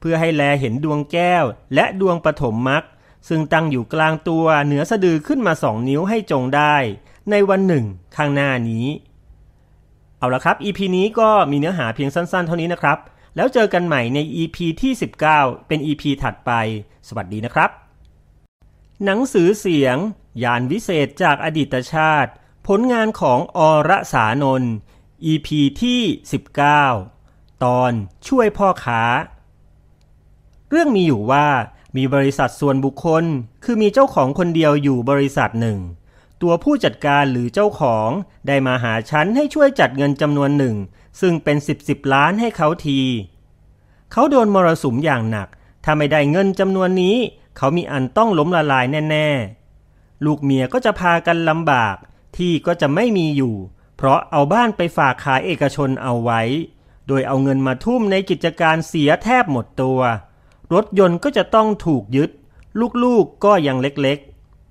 เพื่อให้แลเห็นดวงแก้วและดวงปฐมมรรคซึ่งตั้งอยู่กลางตัวเหนือสะดือขึ้นมาสองนิ้วให้จงได้ ในวันหนึ่งข้างหน้านี้ เอาละครับ EP นี้ก็มีเนื้อหาเพียงสั้นๆ เท่านี้นะครับ แล้วเจอกันใหม่ใน EP ที่ 19 เป็น EP ถัดไป สวัสดีนะครับ หนังสือเสียง ยานวิเศษจากอดีตชาติ ผลงานของอรสานนท์ EP ที่ 19 ตอนช่วยพ่อค้า เรื่องมีอยู่ว่ามีบริษัทส่วนบุคคล คือมีเจ้าของคนเดียวอยู่บริษัทหนึ่ง ตัวผู้จัดการหรือเจ้าของได้มาหาฉันให้ช่วยจัดเงินจำนวนหนึ่ง ซึ่งเป็นสิบสิบล้านให้เขาที เขาโดนมรสุมอย่างหนัก ถ้าไม่ได้เงินจำนวนนี้ เขามีอันต้องล้มละลายแน่ ๆ ลูกเมียก็จะพากันลำบาก ที่ก็จะไม่มีอยู่ เพราะเอาบ้านไปฝากขายเอกชนเอาไว้ โดยเอาเงินมาทุ่มในกิจการเสียแทบหมดตัว รถยนต์ก็จะต้องถูกยึด ลูกๆก็ยังเล็ก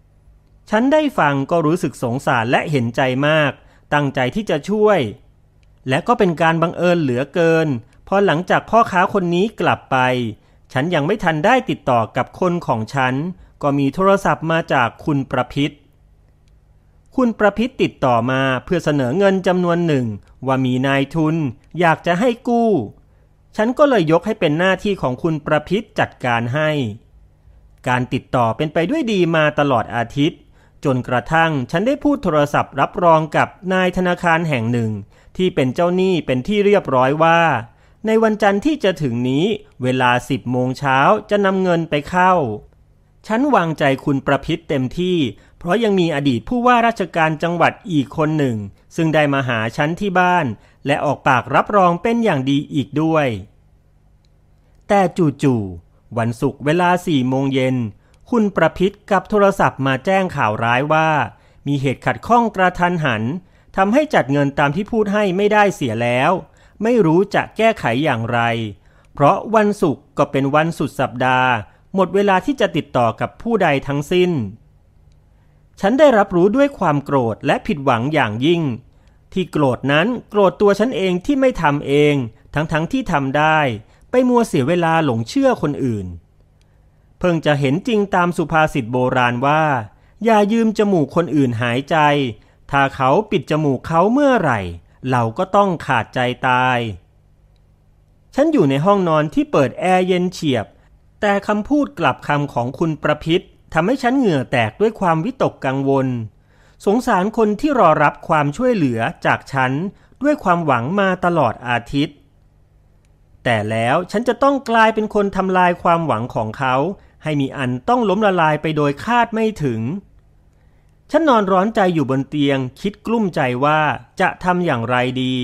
ๆ ฉันได้ฟังก็รู้สึกสงสารและเห็นใจมาก ตั้งใจที่จะช่วย และก็เป็นการบังเอิญเหลือเกิน พอหลังจากพ่อค้าคนนี้กลับไป ฉันยังไม่ทันได้ติดต่อกับคนของฉัน ก็มีโทรศัพท์มาจากคุณประพิษ คุณประพิษติดต่อมาเพื่อเสนอเงินจำนวนหนึ่ง ว่ามีนายทุน อยากจะให้กู้ ฉันก็เลยยกให้เป็นหน้าที่ของคุณประพิษจัดการให้ การติดต่อเป็นไปด้วยดีมาตลอดอาทิตย์ จนกระทั่งฉันได้พูดโทรศัพท์รับรองกับนายธนาคารแห่งหนึ่ง ที่เป็นเจ้าหนี้เป็นที่เรียบร้อยว่า ในวันจันทร์ที่จะถึงนี้ เวลาสิบโมงเช้าจะนำเงินไปเข้าฉันวางใจคุณประพิษเต็มที่ ราะยังมีอดีตผู้ว่าราชการจังหวัดอีกคนหนึ่ง ซึ่งได้มาหาฉันที่บ้าน และออกปากรับรองเป็นอย่างดีอีกด้วย แต่จู่ๆวันศุกร์เวลาสี่โมงเย็น คุณประพิษกับโทรศัพท์มาแจ้งข่าวร้ายว่า มีเหตุขัดข้องกระทันหันทำให้จัดเงินตามที่พูดให้ไม่ได้เสียแล้ว ไม่รู้จะแก้ไขอย่างไร เพราะวันศุกร์ก็เป็นวันสุดสัปดาห์ หมดเวลาที่จะติดต่อกับผู้ใดทั้งสิ้น ฉันได้รับรู้ด้วยความโกรธและผิดหวังอย่างยิ่ง ที่โกรธนั้นโกรธตัวฉันเองที่ไม่ทำเอง ทั้งๆทที่ทำได้ ไปมัวเสียเวลาหลงเชื่อคนอื่น เพิ่งจะเห็นจริงตามสุภาษิตโบราณว่า อย่ายืมจมูกคนอื่นหายใจ ถ้าเขาปิดจมูกเขาเมื่อไหร่ เราก็ต้องขาดใจตาย ฉันอยู่ในห้องนอนที่เปิดแอร์เย็นเฉียบ แต่คำพูดกลับคำของคุณประพิษ ทำให้ฉันเหงื่อแตกด้วยความวิตกกังวล สงสารคนที่รอรับความช่วยเหลือจากฉันด้วยความหวังมาตลอดอาทิตย์ แต่แล้วฉันจะต้องกลายเป็นคนทำลายความหวังของเขา ให้มีอันต้องล้มละลายไปโดยคาดไม่ถึง ฉันนอนร้อนใจอยู่บนเตียง คิดกลุ้มใจว่าจะทำอย่างไรดี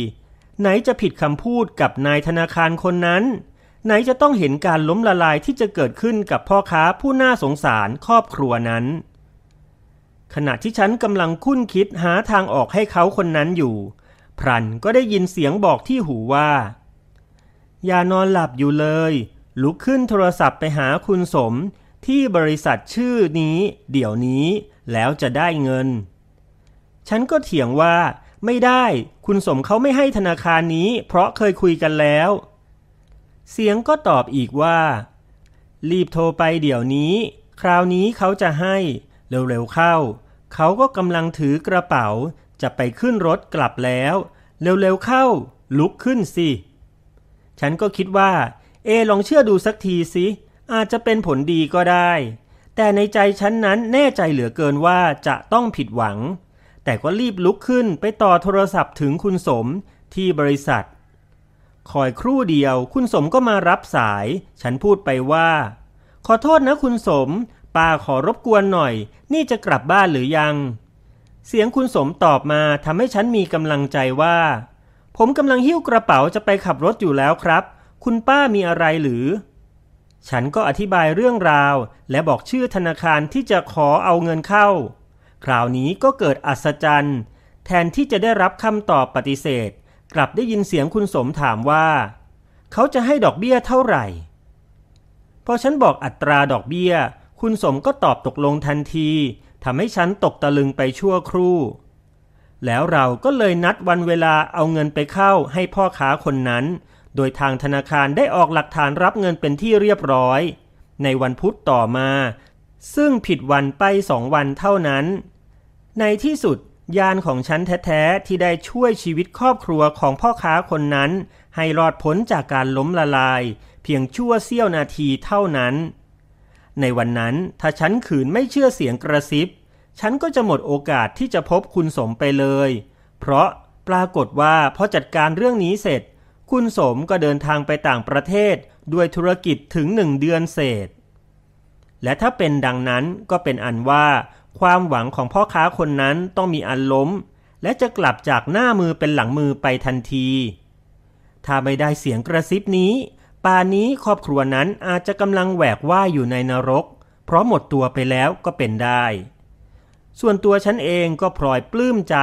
ไหนจะผิดคำพูดกับนายธนาคารคนนั้น ไหนจะต้องเห็นการล้มละลายที่จะเกิดขึ้นกับพ่อค้าผู้น่าสงสารครอบครัวนั้น ขณะที่ฉันกำลังคุ้นคิดหาทางออกให้เขาคนนั้นอยู่ พรันก็ได้ยินเสียงบอกที่หูว่า อย่านอนหลับอยู่เลย ลุกขึ้นโทรศัพท์ไปหาคุณสมที่บริษัทชื่อนี้ เดี๋ยวนี้แล้วจะได้เงิน ฉันก็เถียงว่า ไม่ได้ คุณสมเขาไม่ให้ธนาคารนี้ เพราะเคยคุยกันแล้ว เสียงก็ตอบอีกว่า รีบโทรไปเดี๋ยวนี้ คราวนี้เขาจะให้ เร็วๆเข้า เขาก็กำลังถือกระเป๋า จะไปขึ้นรถกลับแล้ว เร็วๆเข้า ลุกขึ้นสิ ฉันก็คิดว่า เอลองเชื่อดูสักทีสิ อาจจะเป็นผลดีก็ได้ แต่ในใจฉันนั้นแน่ใจเหลือเกินว่าจะต้องผิดหวัง แต่ก็รีบลุกขึ้นไปต่อโทรศัพท์ถึงคุณสมที่บริษัท คอยครู่เดียว คุณสมก็มารับสาย ฉันพูดไปว่า ขอโทษนะคุณสม ป้าขอรบกวนหน่อย นี่จะกลับบ้านหรือยัง เสียงคุณสมตอบมาทำให้ฉันมีกำลังใจว่า ผมกำลังหิ้วกระเป๋าจะไปขับรถอยู่แล้วครับ คุณป้ามีอะไรหรือ ฉันก็อธิบายเรื่องราว และบอกชื่อธนาคารที่จะขอเอาเงินเข้า คราวนี้ก็เกิดอัศจรรย์ แทนที่จะได้รับคำตอบปฏิเสธ กลับได้ยินเสียงคุณสมถามว่า เขาจะให้ดอกเบี้ยเท่าไหร่ พอฉันบอกอัตราดอกเบี้ย คุณสมก็ตอบตกลงทันทีทำให้ฉันตกตะลึงไปชั่วครู่ แล้วเราก็เลยนัดวันเวลาเอาเงินไปเข้าให้พ่อค้าคนนั้น โดยทางธนาคารได้ออกหลักฐานรับเงินเป็นที่เรียบร้อย ในวันพุธต่อมา ซึ่งผิดวันไปสองวันเท่านั้น ในที่สุด ยานของฉันแท้ๆที่ได้ช่วยชีวิตครอบครัวของพ่อค้าคนนั้น ให้รอดพ้นจากการล้มละลาย เพียงชั่วเสี้ยวนาทีเท่านั้น ในวันนั้นถ้าฉันขืนไม่เชื่อเสียงกระซิบ ฉันก็จะหมดโอกาสที่จะพบคุณสมไปเลย เพราะปรากฏว่าพอจัดการเรื่องนี้เสร็จ คุณสมก็เดินทางไปต่างประเทศด้วยธุรกิจถึงหนึ่งเดือนเศษ และถ้าเป็นดังนั้นก็เป็นอันว่า ความหวังของพ่อค้าคนนั้นต้องมีอันล้ม และจะกลับจากหน้ามือเป็นหลังมือไปทันที ถ้าไม่ได้เสียงกระซิบนี้ ป่านนี้ครอบครัวนั้นอาจจะกำลังแหวกว่ายอยู่ในนรก เพราะหมดตัวไปแล้วก็เป็นได้ ส่วนตัวฉันเองก็พลอยปลื้มใจ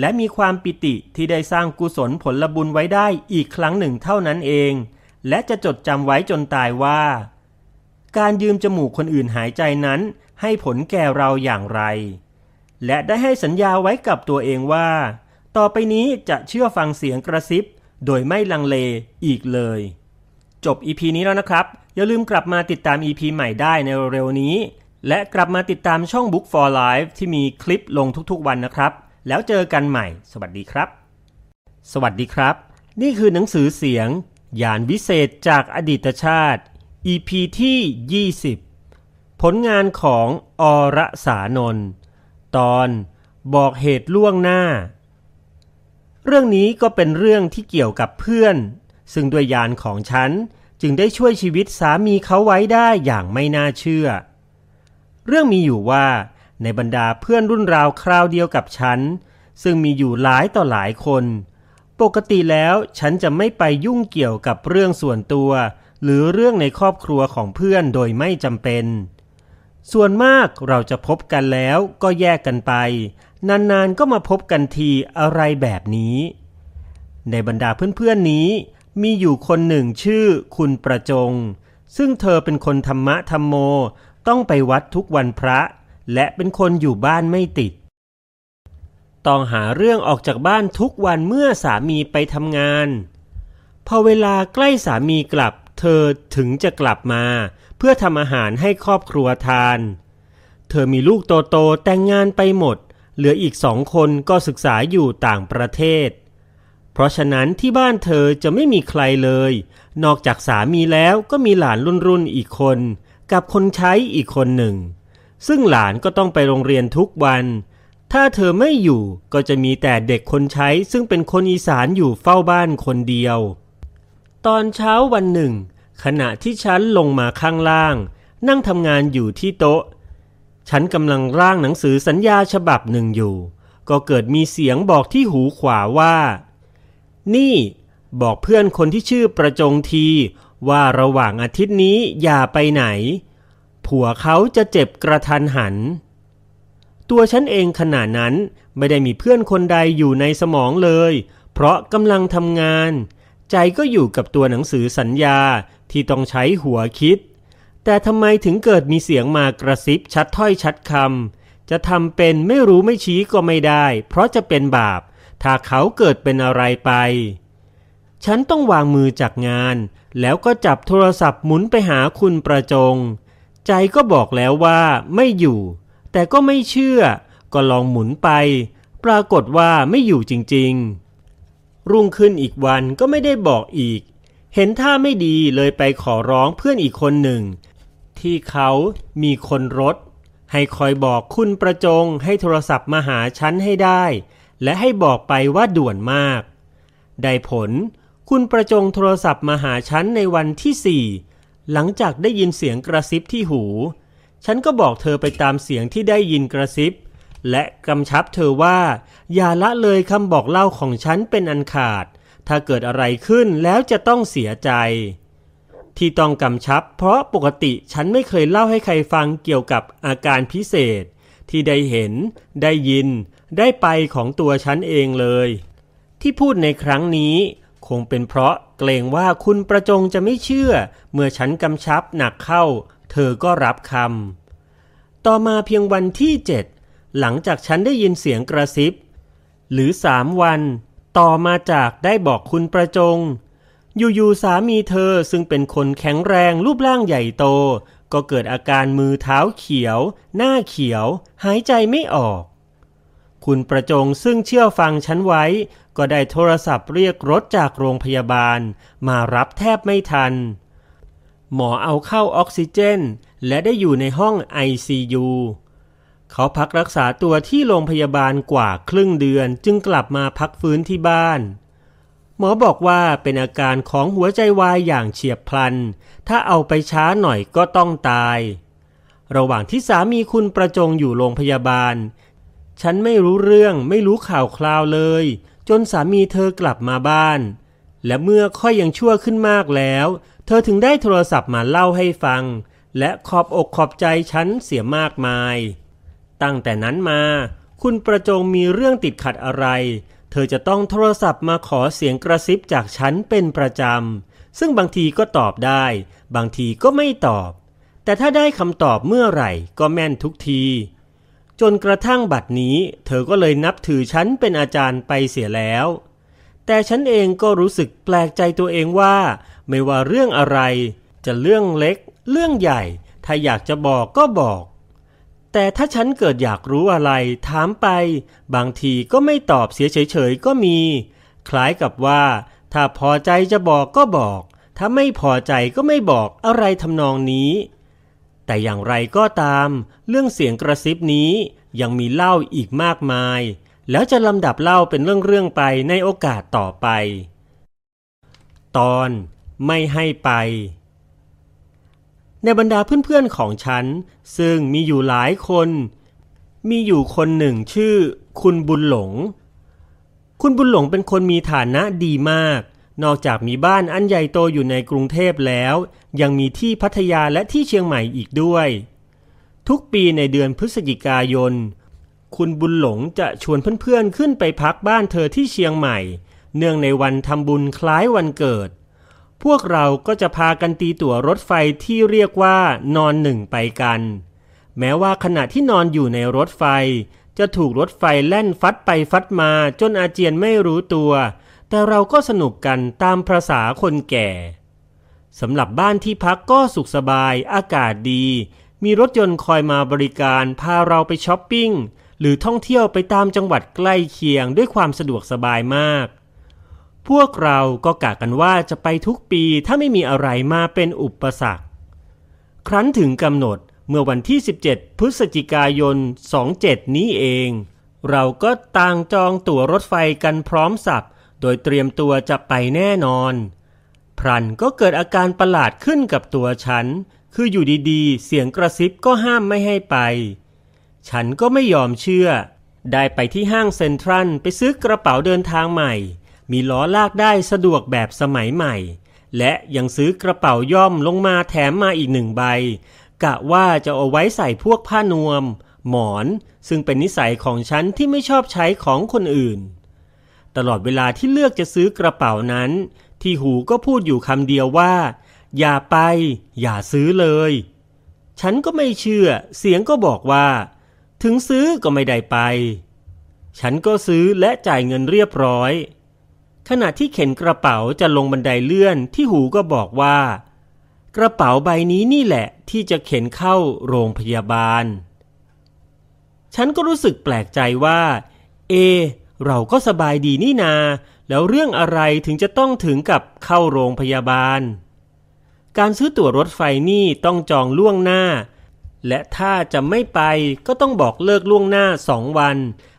และมีความปิติที่ได้สร้างกุศลผลบุญไว้ได้อีกครั้งหนึ่งเท่านั้นเอง และจะจดจำไว้จนตายว่า การยืมจมูกคนอื่นหายใจนั้น ให้ผลแก่เราอย่างไร และได้ให้สัญญาไว้กับตัวเองว่า ต่อไปนี้จะเชื่อฟังเสียงกระซิบ โดยไม่ลังเลอีกเลย จบ EP นี้แล้วนะครับ อย่าลืมกลับมาติดตาม EP ใหม่ได้ในเร็วนี้ และกลับมาติดตามช่อง Book for Life ที่มีคลิปลงทุกๆวันนะครับ แล้วเจอกันใหม่ สวัสดีครับ สวัสดีครับ นี่คือหนังสือเสียง ยานวิเศษจากอดีตชาติ EP ที่ 20 ผลงานของอรสานนท์ตอนบอกเหตุล่วงหน้า เรื่องนี้ก็เป็นเรื่องที่เกี่ยวกับเพื่อน ซึ่งด้วยยานของฉันจึงได้ช่วยชีวิตสามีเขาไว้ได้อย่างไม่น่าเชื่อ เรื่องมีอยู่ว่า ในบรรดาเพื่อนรุ่นราวคราวเดียวกับฉัน ซึ่งมีอยู่หลายต่อหลายคน ปกติแล้วฉันจะไม่ไปยุ่งเกี่ยวกับเรื่องส่วนตัว หรือเรื่องในครอบครัวของเพื่อนโดยไม่จำเป็น ส่วนมากเราจะพบกันแล้วก็แยกกันไป นานๆก็มาพบกันทีอะไรแบบนี้ ในบรรดาเพื่อนๆนี้มีอยู่คนหนึ่งชื่อคุณประจง ซึ่งเธอเป็นคนธรรมะธรรมโมต้องไปวัดทุกวันพระ และเป็นคนอยู่บ้านไม่ติด ต้องหาเรื่องออกจากบ้านทุกวันเมื่อสามีไปทำงาน พอเวลาใกล้สามีกลับ เธอถึงจะกลับมา เพื่อทำอาหารให้ครอบครัวทาน เธอมีลูกโตๆแต่งงานไปหมด เหลืออีกสองคนก็ศึกษาอยู่ต่างประเทศ เพราะฉะนั้นที่บ้านเธอจะไม่มีใครเลย นอกจากสามีแล้วก็มีหลานรุ่นรุ่นอีกคน กับคนใช้อีกคนหนึ่ง ซึ่งหลานก็ต้องไปโรงเรียนทุกวันถ้าเธอไม่อยู่ก็จะมีแต่เด็กคนใช้ซึ่งเป็นคนอีสานอยู่เฝ้าบ้านคนเดียว ตอนเช้าวันหนึ่ง ขณะที่ฉันลงมาข้างล่าง นั่งทำงานอยู่ที่โต๊ะ ฉันกำลังร่างหนังสือสัญญาฉบับหนึ่งอยู่ ก็เกิดมีเสียงบอกที่หูขวาว่า นี่ บอกเพื่อนคนที่ชื่อประจงทีว่าระหว่างอาทิตย์นี้อย่าไปไหน ผัวเขาจะเจ็บกระทันหัน ตัวฉันเองขณะนั้นไม่ได้มีเพื่อนคนใดอยู่ในสมองเลย เพราะกำลังทำงาน ใจก็อยู่กับตัวหนังสือสัญญาที่ต้องใช้หัวคิด แต่ทำไมถึงเกิดมีเสียงมากระซิบชัดถ้อยชัดคำจะทำเป็นไม่รู้ไม่ชี้ก็ไม่ได้ เพราะจะเป็นบาป ถ้าเขาเกิดเป็นอะไรไป ฉันต้องวางมือจากงาน แล้วก็จับโทรศัพท์หมุนไปหาคุณประจง ใจก็บอกแล้วว่าไม่อยู่ แต่ก็ไม่เชื่อ ก็ลองหมุนไป ปรากฏว่าไม่อยู่จริง ๆ รุ่งขึ้นอีกวันก็ไม่ได้บอกอีก เห็นท่าไม่ดีเลยไปขอร้องเพื่อนอีกคนหนึ่ง ที่เขามีคนรถ ให้คอยบอกคุณประจงให้โทรศัพท์มาหาฉันให้ได้ และให้บอกไปว่าด่วนมาก ได้ผล คุณประจงโทรศัพท์มาหาฉันในวันที่สี่หลังจากได้ยินเสียงกระซิบที่หู ฉันก็บอกเธอไปตามเสียงที่ได้ยินกระซิบ และกำชับเธอว่า อย่าละเลยคำบอกเล่าของฉันเป็นอันขาด ถ้าเกิดอะไรขึ้นแล้วจะต้องเสียใจ ที่ต้องกำชับ เพราะปกติฉันไม่เคยเล่าให้ใครฟังเกี่ยวกับอาการพิเศษ ที่ได้เห็น ได้ยิน ได้ไปของตัวฉันเองเลย ที่พูดในครั้งนี้ คงเป็นเพราะเกรงว่าคุณประจงจะไม่เชื่อ เมื่อฉันกำชับหนักเข้า เธอก็รับคำต่อมาเพียงวันที่เจ็ด หลังจากฉันได้ยินเสียงกระซิบ หรือสามวัน ต่อมาจากได้บอกคุณประจง อยู่ๆสามีเธอซึ่งเป็นคนแข็งแรงรูปร่างใหญ่โต ก็เกิดอาการมือเท้าเขียว หน้าเขียว หายใจไม่ออก คุณประจงซึ่งเชื่อฟังฉันไว้ ก็ได้โทรศัพท์เรียกรถจากโรงพยาบาล มารับแทบไม่ทัน หมอเอาเข้าออกซิเจน และได้อยู่ในห้อง ICU เขาพักรักษาตัวที่โรงพยาบาลกว่าครึ่งเดือนจึงกลับมาพักฟื้นที่บ้าน หมอบอกว่าเป็นอาการของหัวใจวายอย่างเฉียบพลัน ถ้าเอาไปช้าหน่อยก็ต้องตาย ระหว่างที่สามีคุณประจงอยู่โรงพยาบาล ฉันไม่รู้เรื่องไม่รู้ข่าวคราวเลย จนสามีเธอกลับมาบ้าน และเมื่อค่อยยังชั่วขึ้นมากแล้ว เธอถึงได้โทรศัพท์มาเล่าให้ฟัง และขอบอกขอบใจฉันเสียมากมาย ตั้งแต่นั้นมา คุณประจงมีเรื่องติดขัดอะไร เธอจะต้องโทรศัพท์มาขอเสียงกระซิบจากฉันเป็นประจำ ซึ่งบางทีก็ตอบได้ บางทีก็ไม่ตอบ แต่ถ้าได้คำตอบเมื่อไหร่ก็แม่นทุกที จนกระทั่งบัดนี้ เธอก็เลยนับถือฉันเป็นอาจารย์ไปเสียแล้ว แต่ฉันเองก็รู้สึกแปลกใจตัวเองว่า ไม่ว่าเรื่องอะไร จะเรื่องเล็ก เรื่องใหญ่ ถ้าอยากจะบอกก็บอก แต่ถ้าฉันเกิดอยากรู้อะไร ถามไป บางทีก็ไม่ตอบเสียเฉยๆก็มี คล้ายกับว่า ถ้าพอใจจะบอกก็บอก ถ้าไม่พอใจก็ไม่บอกอะไรทำนองนี้ แต่อย่างไรก็ตาม เรื่องเสียงกระซิบนี้ยังมีเล่าอีกมากมาย แล้วจะลำดับเล่าเป็นเรื่องๆไปในโอกาสต่อไป ตอนไม่ให้ไป ในบรรดาเพื่อนๆของฉัน ซึ่งมีอยู่หลายคน มีอยู่คนหนึ่งชื่อ คุณบุญหลง คุณบุญหลงเป็นคนมีฐานะดีมาก นอกจากมีบ้านอันใหญ่โตอยู่ในกรุงเทพแล้ว ยังมีที่พัทยาและที่เชียงใหม่อีกด้วย ทุกปีในเดือนพฤศจิกายน คุณบุญหลงจะชวนเพื่อนๆขึ้นไปพักบ้านเธอที่เชียงใหม่ เนื่องในวันทำบุญคล้ายวันเกิด พวกเราก็จะพากันตีตั๋วรถไฟที่เรียกว่านอนหนึ่งไปกัน แม้ว่าขณะที่นอนอยู่ในรถไฟ จะถูกรถไฟแล่นฟัดไปฟัดมาจนอาเจียนไม่รู้ตัว แต่เราก็สนุกกันตามภาษาคนแก่สำหรับบ้านที่พักก็สุขสบาย อากาศดี มีรถยนต์คอยมาบริการ พาเราไปช้อปปิ้ง หรือท่องเที่ยวไปตามจังหวัดใกล้เคียงด้วยความสะดวกสบายมาก พวกเราก็กะกันว่าจะไปทุกปีถ้าไม่มีอะไรมาเป็นอุปสรรค ครั้นถึงกำหนดเมื่อวันที่ 17 พฤศจิกายน 27 นี้เอง เราก็ต่างจองตั๋วรถไฟกันพร้อมสับ โดยเตรียมตัวจะไปแน่นอน พรันก็เกิดอาการประหลาดขึ้นกับตัวฉัน คืออยู่ดีๆ เสียงกระซิบก็ห้ามไม่ให้ไป ฉันก็ไม่ยอมเชื่อ ได้ไปที่ห้างเซ็นทรัลไปซื้อกระเป๋าเดินทางใหม่ มีล้อลากได้สะดวกแบบสมัยใหม่ และยังซื้อกระเป๋าย่อมลงมาแถมมาอีกหนึ่งใบ กะว่าจะเอาไว้ใส่พวกผ้านวม หมอน ซึ่งเป็นนิสัยของฉันที่ไม่ชอบใช้ของคนอื่น ตลอดเวลาที่เลือกจะซื้อกระเป๋านั้น ที่หูก็พูดอยู่คำเดียวว่า อย่าไป อย่าซื้อเลย ฉันก็ไม่เชื่อ เสียงก็บอกว่า ถึงซื้อก็ไม่ได้ไป ฉันก็ซื้อและจ่ายเงินเรียบร้อย ขณะที่เข็นกระเป๋าจะลงบันไดเลื่อนที่หูก็บอกว่า กระเป๋าใบนี้นี่แหละที่จะเข็นเข้าโรงพยาบาล ฉันก็รู้สึกแปลกใจว่า เอ เราก็สบายดีนี่นา แล้วเรื่องอะไรถึงจะต้องถึงกับเข้าโรงพยาบาล การซื้อตั๋วรถไฟนี่ต้องจองล่วงหน้า และถ้าจะไม่ไปก็ต้องบอกเลิกล่วงหน้าสองวัน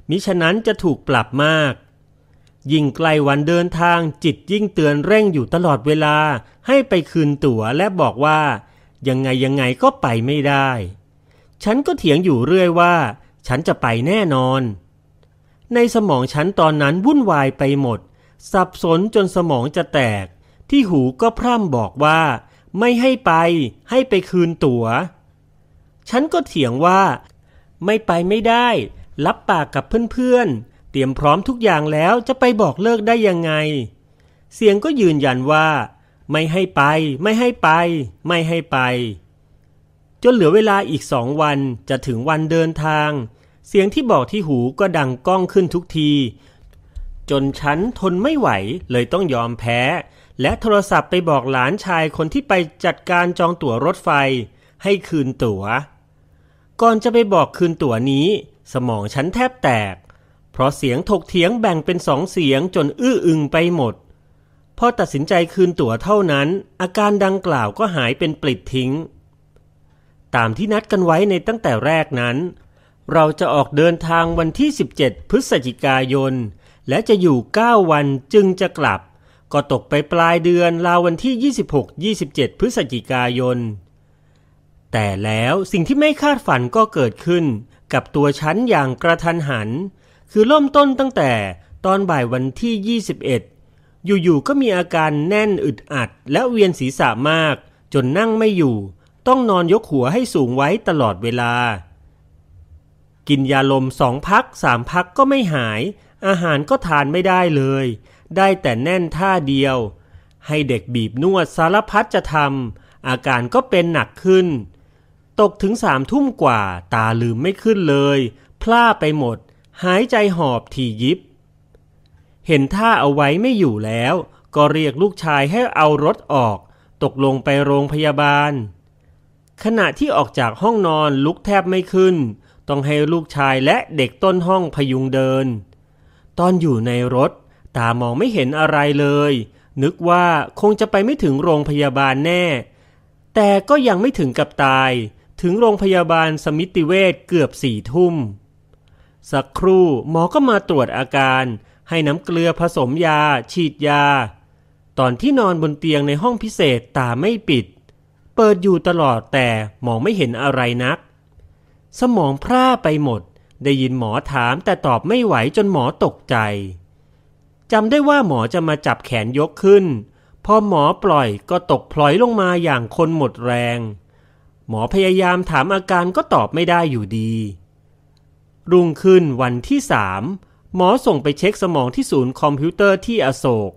มิฉะนั้นจะถูกปรับมาก ยิ่งใกล้วันเดินทางจิตยิ่งเตือนเร่งอยู่ตลอดเวลา ให้ไปคืนตั๋วและบอกว่า ยังไงยังไงก็ไปไม่ได้ ฉันก็เถียงอยู่เรื่อยว่า ฉันจะไปแน่นอน ในสมองฉันตอนนั้นวุ่นวายไปหมด สับสนจนสมองจะแตก ที่หูก็พร่ำบอกว่า ไม่ให้ไป ให้ไปคืนตัว๋ว ฉันก็เถียงว่า ไม่ไปไม่ได้ รับปากกับเพื่อนๆ เตรียมพร้อมทุกอย่างแล้วจะไปบอกเลิกได้ยังไง เสียงก็ยืนยันว่า ไม่ให้ไป ไม่ให้ไป ไม่ให้ไป จนเหลือเวลาอีกสองวันจะถึงวันเดินทาง เสียงที่บอกที่หูก็ดังก้องขึ้นทุกที จนฉันทนไม่ไหวเลยต้องยอมแพ้ และโทรศัพท์ไปบอกหลานชายคนที่ไปจัดการจองตั๋วรถไฟ ให้คืนตั๋ว ก่อนจะไปบอกคืนตั๋วนี้ สมองฉันแทบแตก เพราะเสียงถกเถียงแบ่งเป็นสองเสียงจนอื้ออึงไปหมด พอตัดสินใจคืนตั๋วเท่านั้น อาการดังกล่าวก็หายเป็นปลิดทิ้ง ตามที่นัดกันไว้ในตั้งแต่แรกนั้น เราจะออกเดินทางวันที่ 17 พฤศจิกายน และจะอยู่ 9 วันจึงจะกลับ ก็ตกไปปลายเดือนราววันที่ 26-27 พฤศจิกายน แต่แล้วสิ่งที่ไม่คาดฝันก็เกิดขึ้นกับตัวฉันอย่างกระทันหัน คือเริ่มต้นตั้งแต่ตอนบ่ายวันที่ 21 อยู่ๆก็มีอาการแน่นอึดอัด และเวียนศีรษะมาก จนนั่งไม่อยู่ ต้องนอนยกหัวให้สูงไว้ตลอดเวลา กินยาลมสองพักสามพักก็ไม่หาย อาหารก็ทานไม่ได้เลย ได้แต่แน่นท่าเดียว ให้เด็กบีบนวดสารพัดจะทำอาการก็เป็นหนักขึ้น ตกถึงสามทุ่มกว่าตาลืมไม่ขึ้นเลย พล่าไปหมด หายใจหอบถี่ยิบ เห็นท่าเอาไว้ไม่อยู่แล้ว ก็เรียกลูกชายให้เอารถออก ตกลงไปโรงพยาบาล ขณะที่ออกจากห้องนอนลุกแทบไม่ขึ้น ต้องให้ลูกชายและเด็กต้นห้องพยุงเดิน ตอนอยู่ในรถ ตามองไม่เห็นอะไรเลย นึกว่าคงจะไปไม่ถึงโรงพยาบาลแน่ แต่ก็ยังไม่ถึงกับตาย ถึงโรงพยาบาลสมิติเวชเกือบสี่ทุ่ม สักครู่หมอก็มาตรวจอาการ ให้น้ำเกลือผสมยา ฉีดยา ตอนที่นอนบนเตียงในห้องพิเศษตาไม่ปิด เปิดอยู่ตลอดแต่มองไม่เห็นอะไรนัก สมองพร่าไปหมด ได้ยินหมอถามแต่ตอบไม่ไหวจนหมอตกใจจำได้ว่าหมอจะมาจับแขนยกขึ้น พอหมอปล่อยก็ตกพลอยลงมาอย่างคนหมดแรง หมอพยายามถามอาการก็ตอบไม่ได้อยู่ดี รุ่งขึ้นวันที่สามหมอส่งไปเช็คสมองที่ศูนย์คอมพิวเตอร์ที่อโศก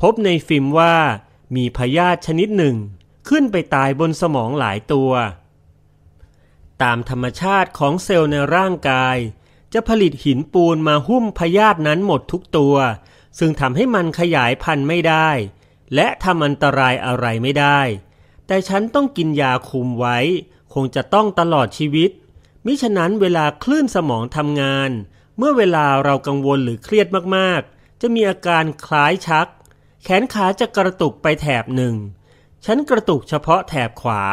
พบในฟิล์มว่ามีพยาธิชนิดหนึ่ง ขึ้นไปตายบนสมองหลายตัว ตามธรรมชาติของเซลล์ในร่างกาย จะผลิตหินปูนมาหุ้มพยาธินั้นหมดทุกตัว ซึ่งทำให้มันขยายพันธุ์ไม่ได้ และทำอันตรายอะไรไม่ได้ แต่ฉันต้องกินยาคุมไว้ คงจะต้องตลอดชีวิต มิฉะนั้นเวลาคลื่นสมองทำงาน เมื่อเวลาเรากังวลหรือเครียดมากๆ จะมีอาการคล้ายชัก แขนขาจะกระตุกไปแถบหนึ่ง ฉันกระตุกเฉพาะแถบขวา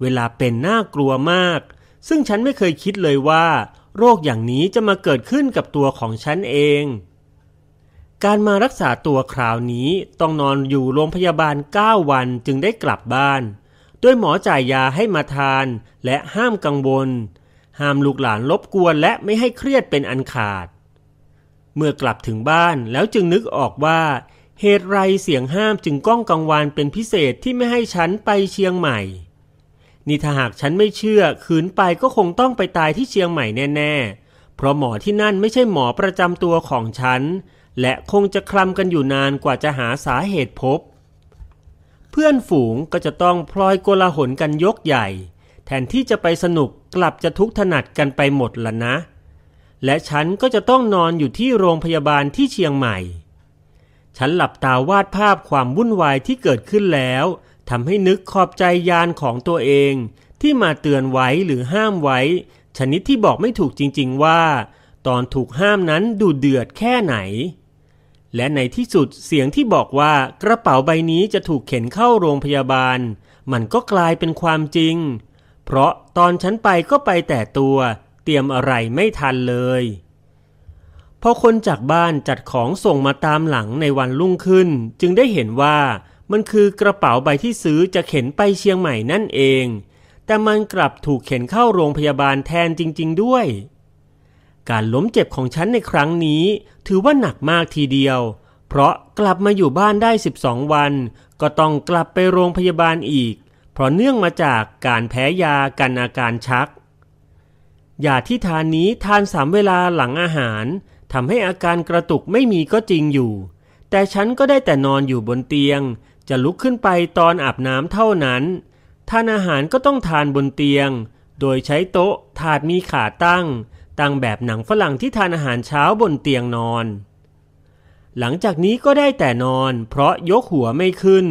เวลาเป็นน่ากลัวมาก ซึ่งฉันไม่เคยคิดเลยว่า โรคอย่างนี้จะมาเกิดขึ้นกับตัวของฉันเอง การมารักษาตัวคราวนี้ต้องนอนอยู่โรงพยาบาล 9 วันจึงได้กลับบ้านโดยหมอจ่ายยาให้มาทานและห้ามกังวล ห้ามลูกหลานรบกวนและไม่ให้เครียดเป็นอันขาด เมื่อกลับถึงบ้านแล้วจึงนึกออกว่า เหตุไรเสียงห้ามจึงก้องกังวานเป็นพิเศษที่ไม่ให้ฉันไปเชียงใหม่ นี่ถ้าหากฉันไม่เชื่อขืนไปก็คงต้องไปตายที่เชียงใหม่แน่ๆ เพราะหมอที่นั่นไม่ใช่หมอประจำตัวของฉัน และคงจะคลำกันอยู่นานกว่าจะหาสาเหตุพบ เพื่อนฝูงก็จะต้องพลอยโกลาหลกันยกใหญ่ แทนที่จะไปสนุกกลับจะทุกข์ถนัดกันไปหมดละนะ และฉันก็จะต้องนอนอยู่ที่โรงพยาบาลที่เชียงใหม่ ฉันหลับตาวาดภาพความวุ่นวายที่เกิดขึ้นแล้วทำให้นึกขอบใจยานของตัวเอง ที่มาเตือนไว้หรือห้ามไว้ ชนิดที่บอกไม่ถูกจริง ๆว่า ตอนถูกห้ามนั้นดูเดือดแค่ไหน และในที่สุดเสียงที่บอกว่ากระเป๋าใบนี้จะถูกเข็นเข้าโรงพยาบาล มันก็กลายเป็นความจริง เพราะตอนฉันไปก็ไปแต่ตัว เตรียมอะไรไม่ทันเลยพอคนจากบ้านจัดของส่งมาตามหลังในวันรุ่งขึ้น จึงได้เห็นว่ามันคือกระเป๋าใบที่ซื้อจะเข็นไปเชียงใหม่นั่นเอง แต่มันกลับถูกเข็นเข้าโรงพยาบาลแทนจริง ๆ ด้วย การล้มเจ็บของฉันในครั้งนี้ ถือว่าหนักมากทีเดียว เพราะกลับมาอยู่บ้านได้ 12 วัน ก็ต้องกลับไปโรงพยาบาลอีก ราะเนื่องมาจากการแพ้ยากันอาการชัก ยาที่ทานนี้ทานสามเวลาหลังอาหารทำให้อาการกระตุกไม่มีก็จริงอยู่ แต่ฉันก็ได้แต่นอนอยู่บนเตียง จะลุกขึ้นไปตอนอาบน้ำเท่านั้น ทานอาหารก็ต้องทานบนเตียง โดยใช้โต๊ะถาดมีขาตั้ง ตั้งแบบหนังฝรั่งที่ทานอาหารเช้าบนเตียงนอน หลังจากนี้ก็ได้แต่นอน เพราะยกหัวไม่ขึ้น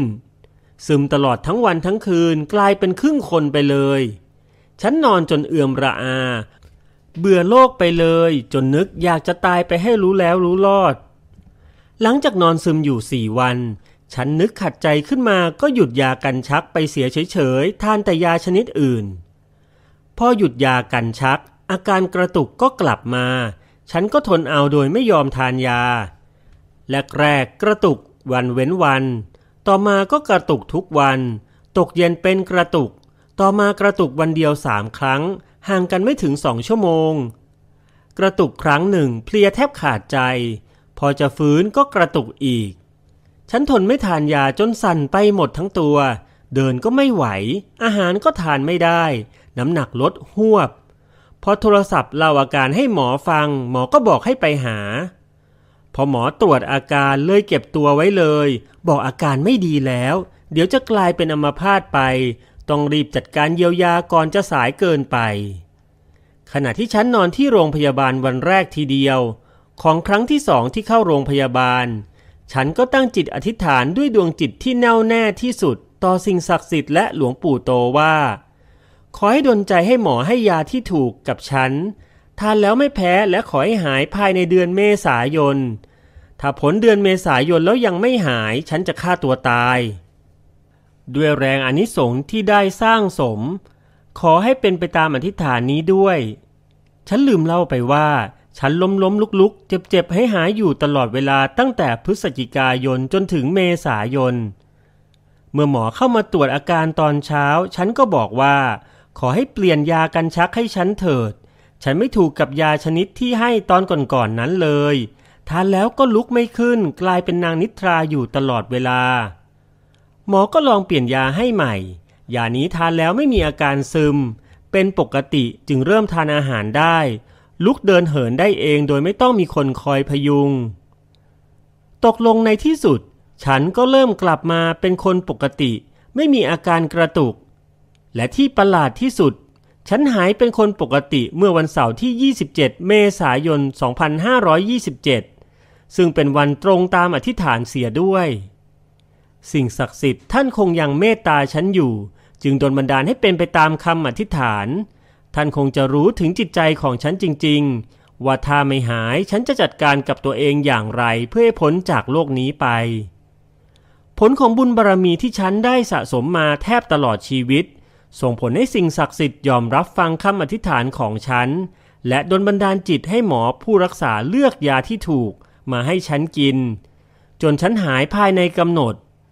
ซึมตลอดทั้งวันทั้งคืนกลายเป็นครึ่งคนไปเลย ฉันนอนจนเอื่อมระอา เบื่อโลกไปเลย จนนึกอยากจะตายไปให้รู้แล้วรู้รอด หลังจากนอนซึมอยู่สี่วัน ฉันนึกขัดใจขึ้นมาก็หยุดยากันชักไปเสียเฉยๆ ทานแต่ยาชนิดอื่น พอหยุดยากันชัก อาการกระตุกก็กลับมา ฉันก็ทนเอาโดยไม่ยอมทานยาแรกๆกระตุกวันเว้นวัน ต่อมาก็กระตุกทุกวัน ตกเย็นเป็นกระตุก ต่อมากระตุกวันเดียวสามครั้ง ห่างกันไม่ถึงสองชั่วโมง กระตุกครั้งหนึ่งเพลียแทบขาดใจ พอจะฟื้นก็กระตุกอีก ฉันทนไม่ทานยาจนสั่นไปหมดทั้งตัว เดินก็ไม่ไหว อาหารก็ทานไม่ได้ น้ำหนักลดหวบ พอโทรศัพท์เล่าอาการให้หมอฟัง หมอก็บอกให้ไปหา อหมอตรวจอาการเลยเก็บตัวไว้เลย บอกอาการไม่ดีแล้ว เดี๋ยวจะกลายเป็นอัมพาตไป ต้องรีบจัดการเยียวยาก่อนจะสายเกินไป ขณะที่ฉันนอนที่โรงพยาบาลวันแรกทีเดียว ของครั้งที่สองที่เข้าโรงพยาบาล ฉันก็ตั้งจิตอธิษฐานด้วยดวงจิตที่แน่วแน่ที่สุด ต่อสิ่งศักดิ์สิทธิ์และหลวงปู่โตว่า ขอให้ดลใจให้หมอให้ยาที่ถูกกับฉันทานแล้วไม่แพ้และขอให้หายภายในเดือนเมษายน ถ้าผลเดือนเมษายนแล้วยังไม่หายฉันจะฆ่าตัวตาย ด้วยแรงอนิสงส์ที่ได้สร้างสม ขอให้เป็นไปตามอธิษฐานนี้ด้วย ฉันลืมเล่าไปว่า ฉันล้มล้มลุกลุกเจ็บเจ็บให้หายอยู่ตลอดเวลาตั้งแต่พฤศจิกายนจนถึงเมษายน เมื่อหมอเข้ามาตรวจอาการตอนเช้า ฉันก็บอกว่า ขอให้เปลี่ยนยากันชักให้ฉันเถิด ฉันไม่ถูกกับยาชนิดที่ให้ตอนก่อนๆนนั้นเลย ทานแล้วก็ลุกไม่ขึ้นกลายเป็นนางนิทราอยู่ตลอดเวลา หมอก็ลองเปลี่ยนยาให้ใหม่ ยานี้ทานแล้วไม่มีอาการซึม เป็นปกติจึงเริ่มทานอาหารได้ ลุกเดินเหินได้เองโดยไม่ต้องมีคนคอยพยุง ตกลงในที่สุด ฉันก็เริ่มกลับมาเป็นคนปกติ ไม่มีอาการกระตุก และที่ประหลาดที่สุด ฉันหายเป็นคนปกติเมื่อวันเสาร์ที่ 27 เมษายน 2527 ซึ่งเป็นวันตรงตามอธิษฐานเสียด้วย สิ่งศักดิ์สิทธิ์ท่านคงยังเมตตาฉันอยู่ จึงดลบันดาลให้เป็นไปตามคำอธิษฐาน ท่านคงจะรู้ถึงจิตใจของฉันจริง ๆ ว่าถ้าไม่หายฉันจะจัดการกับตัวเองอย่างไรเพื่อให้พ้นจากโลกนี้ไป ผลของบุญบารรมีที่ฉันได้สะสมมาแทบตลอดชีวิต ส่งผลให้สิ่งศักดิ์สิทธิ์ยอมรับฟังคำอธิษฐานของฉันและดลบันดาลจิตให้หมอผู้รักษาเลือกยาที่ถูก มาให้ฉันกิน จนฉันหายภายในกำหนด